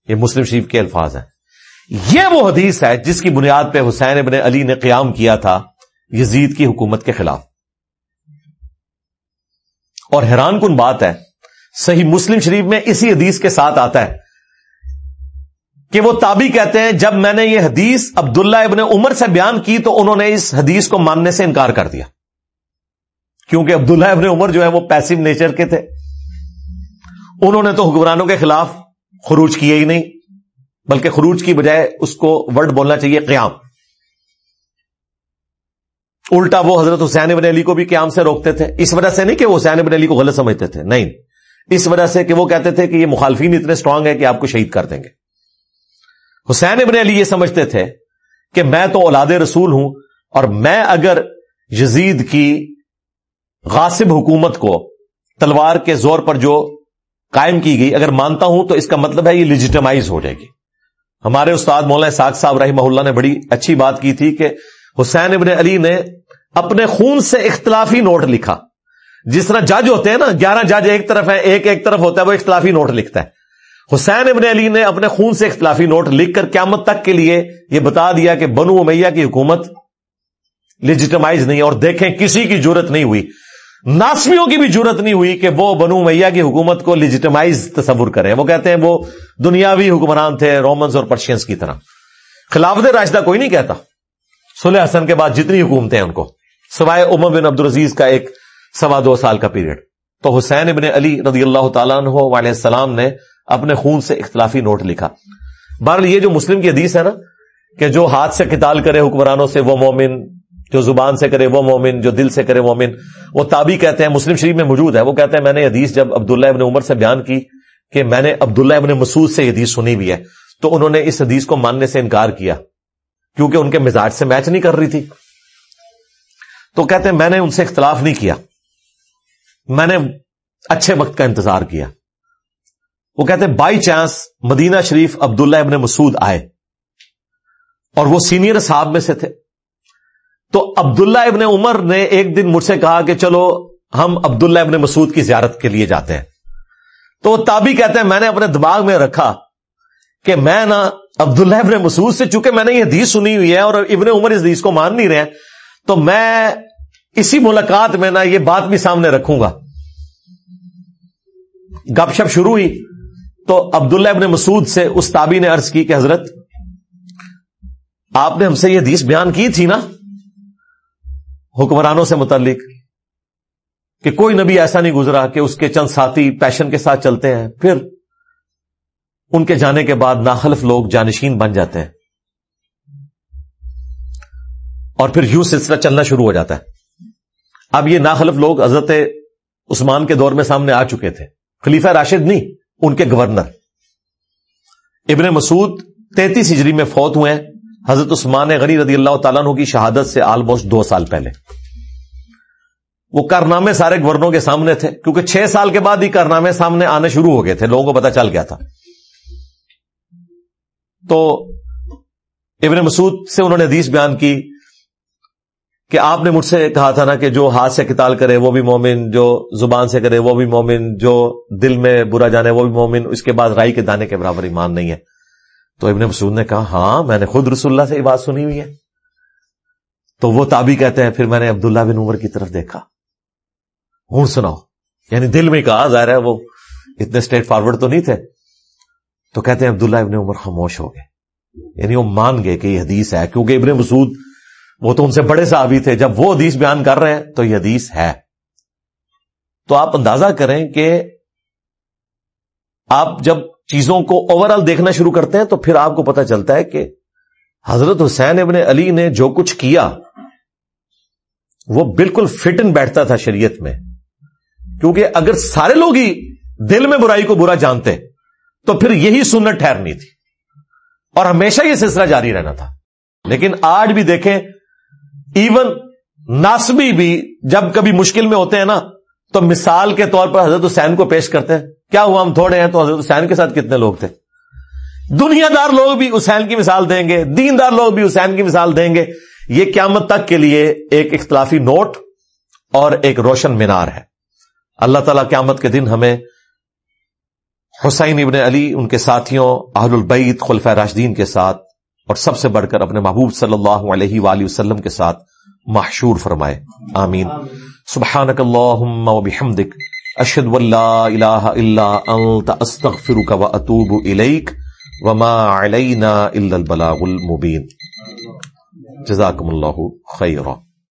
یہ مسلم شریف کے الفاظ ہیں۔ یہ وہ حدیث ہے جس کی بنیاد پہ حسین ابن علی نے قیام کیا تھا یزید کی حکومت کے خلاف۔ اور حیران کن بات ہے، صحیح مسلم شریف میں اسی حدیث کے ساتھ آتا ہے۔ کہ وہ تابی کہتے ہیں، جب میں نے یہ حدیث عبداللہ ابن عمر سے بیان کی تو انہوں نے اس حدیث کو ماننے سے انکار کر دیا۔ کیونکہ عبداللہ ابن عمر جو ہے وہ پیسو نیچر کے تھے۔ انہوں نے تو حکمرانوں کے خلاف خروج کیا ہی نہیں، بلکہ خروج کی بجائے اس کو ورڈ بولنا چاہیے قیام۔ الٹا وہ حضرت حسین ابن علی کو بھی قیام سے روکتے تھے۔ اس وجہ سے نہیں کہ وہ حسین ابن علی کو غلط سمجھتے تھے، نہیں۔ اس وجہ سے کہ وہ کہتے تھے کہ یہ مخالفین اتنے اسٹرانگ ہے کہ آپ کو شہید کر دیں گے۔ حسین ابن علی یہ سمجھتے تھے کہ میں تو اولاد رسول ہوں اور میں اگر یزید کی غاسب حکومت کو تلوار کے زور پر جو قائم کی گئی، اگر مانتا ہوں تو اس کا مطلب ہے یہ لیجیٹمائز ہو جائے گی۔ ہمارے استاد مولانا ساک صاحب رحمہ اللہ نے بڑی اچھی بات کی تھی کہ حسین ابن علی نے اپنے خون سے اختلافی نوٹ لکھا۔ جس طرح جج ہوتے ہیں نا، گیارہ جج ایک طرف ہے ایک ایک طرف ہوتا ہے، وہ اختلافی نوٹ لکھتا ہے۔ حسین ابن علی نے اپنے خون سے اختلافی نوٹ لکھ کر قیامت تک کے لیے یہ بتا دیا کہ بنو امیہ کی حکومت لیجیٹمائز نہیں اور دیکھیں کسی کی ضرورت نہیں ہوئی۔ ناسمیوں کی بھی ضرورت نہیں ہوئی کہ وہ بنو میاں کی حکومت کو لیجیٹمائز تصور کریں۔ وہ کہتے ہیں وہ دنیاوی حکمران تھے رومنز اور پرشینس کی طرح۔ خلافت راشدہ کوئی نہیں کہتا۔ سلح حسن کے بعد جتنی حکومتیں ان کو۔ سوائے عمر بن عبد العزیز کا ایک سوا دو سال کا پیریڈ تو حسین ابن علی رضی اللہ تعالیٰ عنہ علیہ السلام نے اپنے خون سے اختلافی نوٹ لکھا۔ بہرحال یہ جو مسلم کی حدیث ہے نا، کہ جو ہاتھ سے قتال کرے حکمرانوں سے وہ مومن، جو زبان سے کرے وہ مومن، جو دل سے کرے مومن، وہ تابی کہتے ہیں، مسلم شریف میں موجود ہے۔ وہ کہتے ہیں، میں نے حدیث جب عبداللہ ابن عمر سے بیان کی کہ میں نے عبداللہ ابن مسعود سے حدیث سنی بھی ہے، تو انہوں نے اس حدیث کو ماننے سے انکار کیا، کیونکہ ان کے مزاج سے میچ نہیں کر رہی تھی۔ تو کہتے ہیں، میں نے ان سے اختلاف نہیں کیا۔ میں نے اچھے وقت کا انتظار کیا۔ وہ کہتے ہیں بائی چانس مدینہ شریف عبداللہ ابن مسعود آئے۔ اور وہ سینئر صاحب میں سے تھے۔ تو عبداللہ ابن عمر نے ایک دن مجھ سے کہا کہ چلو، ہم عبداللہ ابن مسعود کی زیارت کے لیے جاتے ہیں۔ تو وہ تابی کہتے ہیں، میں نے اپنے دماغ میں رکھا کہ میں نا عبداللہ ابن مسعود سے، چونکہ میں نے یہ حدیث سنی ہوئی ہے اور ابن عمر اس حدیث کو مان نہیں رہے ہیں، تو میں اسی ملاقات میں نا یہ بات بھی سامنے رکھوں گا۔ گپ شپ شروع ہوئی۔ تو عبداللہ ابن مسعود سے اس تابی نے عرض کی کہ حضرت، آپ نے ہم سے یہ حدیث بیان کی تھی نا؟ حکمرانوں سے متعلق کہ کوئی نبی ایسا نہیں گزرا کہ اس کے چند ساتھی پیشن کے ساتھ چلتے ہیں، پھر ان کے جانے کے بعد ناخلف لوگ جانشین بن جاتے ہیں۔ اور پھر یوں سلسلہ چلنا شروع ہو جاتا ہے۔ اب یہ ناخلف لوگ حضرت عثمان کے دور میں سامنے آ چکے تھے۔ خلیفہ راشد نہیں۔ ان کے گورنر۔ ابن مسعود تینتیس ہجری میں فوت ہوئے ہیں۔ حضرت عثمان غنی رضی اللہ تعالیٰ عنہ کی شہادت سے آلموسٹ دو سال پہلے۔ وہ کارنامے سارے گورنروں کے سامنے تھے، کیونکہ چھ سال کے بعد ہی کارنامے سامنے آنے شروع ہو گئے تھے، لوگوں کو پتا چل گیا تھا۔ تو ابن مسعود سے انہوں نے حدیث بیان کی کہ آپ نے مجھ سے کہا تھا نا کہ جو ہاتھ سے کتال کرے وہ بھی مومن، جو زبان سے کرے وہ بھی مومن، جو دل میں برا جانے وہ بھی مومن، اس کے بعد رائی کے دانے کے برابر ایمان نہیں ہے۔ تو ابن مسعود نے کہا ہاں میں نے خود رسول اللہ سے یہ بات سنی ہوئی ہے۔ تو وہ تابی کہتے ہیں، پھر میں نے عبداللہ بن عمر کی طرف دیکھا۔ ہوں، سناؤ۔ یعنی دل میں کہا، ظاہر ہے وہ اتنے اسٹریٹ فارورڈ تو نہیں تھے۔ تو کہتے ہیں، عبداللہ ابن عمر خاموش ہو گئے۔ یعنی وہ مان گئے کہ یہ حدیث ہے، کیونکہ ابن مسعود وہ تو ان سے بڑے صحابی تھے، جب وہ حدیث بیان کر رہے ہیں تو یہ حدیث ہے۔ تو آپ اندازہ کریں کہ آپ جب چیزوں کو اوور آل دیکھنا شروع کرتے ہیں تو پھر آپ کو پتا چلتا ہے کہ حضرت حسین ابن علی نے جو کچھ کیا، وہ بالکل فٹ ان بیٹھتا تھا شریعت میں۔ کیونکہ اگر سارے لوگ ہی دل میں برائی کو برا جانتے، تو پھر یہی سنت ٹھہرنی تھی۔ اور ہمیشہ یہ سلسلہ جاری رہنا تھا۔ لیکن آج بھی دیکھیں ایون ناسبی بھی جب کبھی مشکل میں ہوتے ہیں نا، تو مثال کے طور پر حضرت حسین کو پیش کرتے ہیں۔ کیا ہوا ہم تھوڑے ہیں تو حضرت حسین کے ساتھ کتنے لوگ تھے؟ دنیا دار لوگ بھی حسین کی مثال دیں گے، دین دار لوگ بھی حسین کی مثال دیں گے۔ یہ قیامت تک کے لیے ایک اختلافی نوٹ اور ایک روشن مینار ہے۔ اللہ تعالیٰ قیامت کے دن ہمیں حسین ابن علی، ان کے ساتھیوں، اہل البعید خلفہ راشدین کے ساتھ اور سب سے بڑھ کر اپنے محبوب صلی اللہ علیہ وآلہ وسلم کے ساتھ محشور فرمائے۔ آمین۔ سبحانک اللہم و بحمدک، اشہد واللہ الہ الا انت، استغفرک و اتوب الیک وما علینا الا البلاغ المبین۔ جزاکم اللہ خیرہ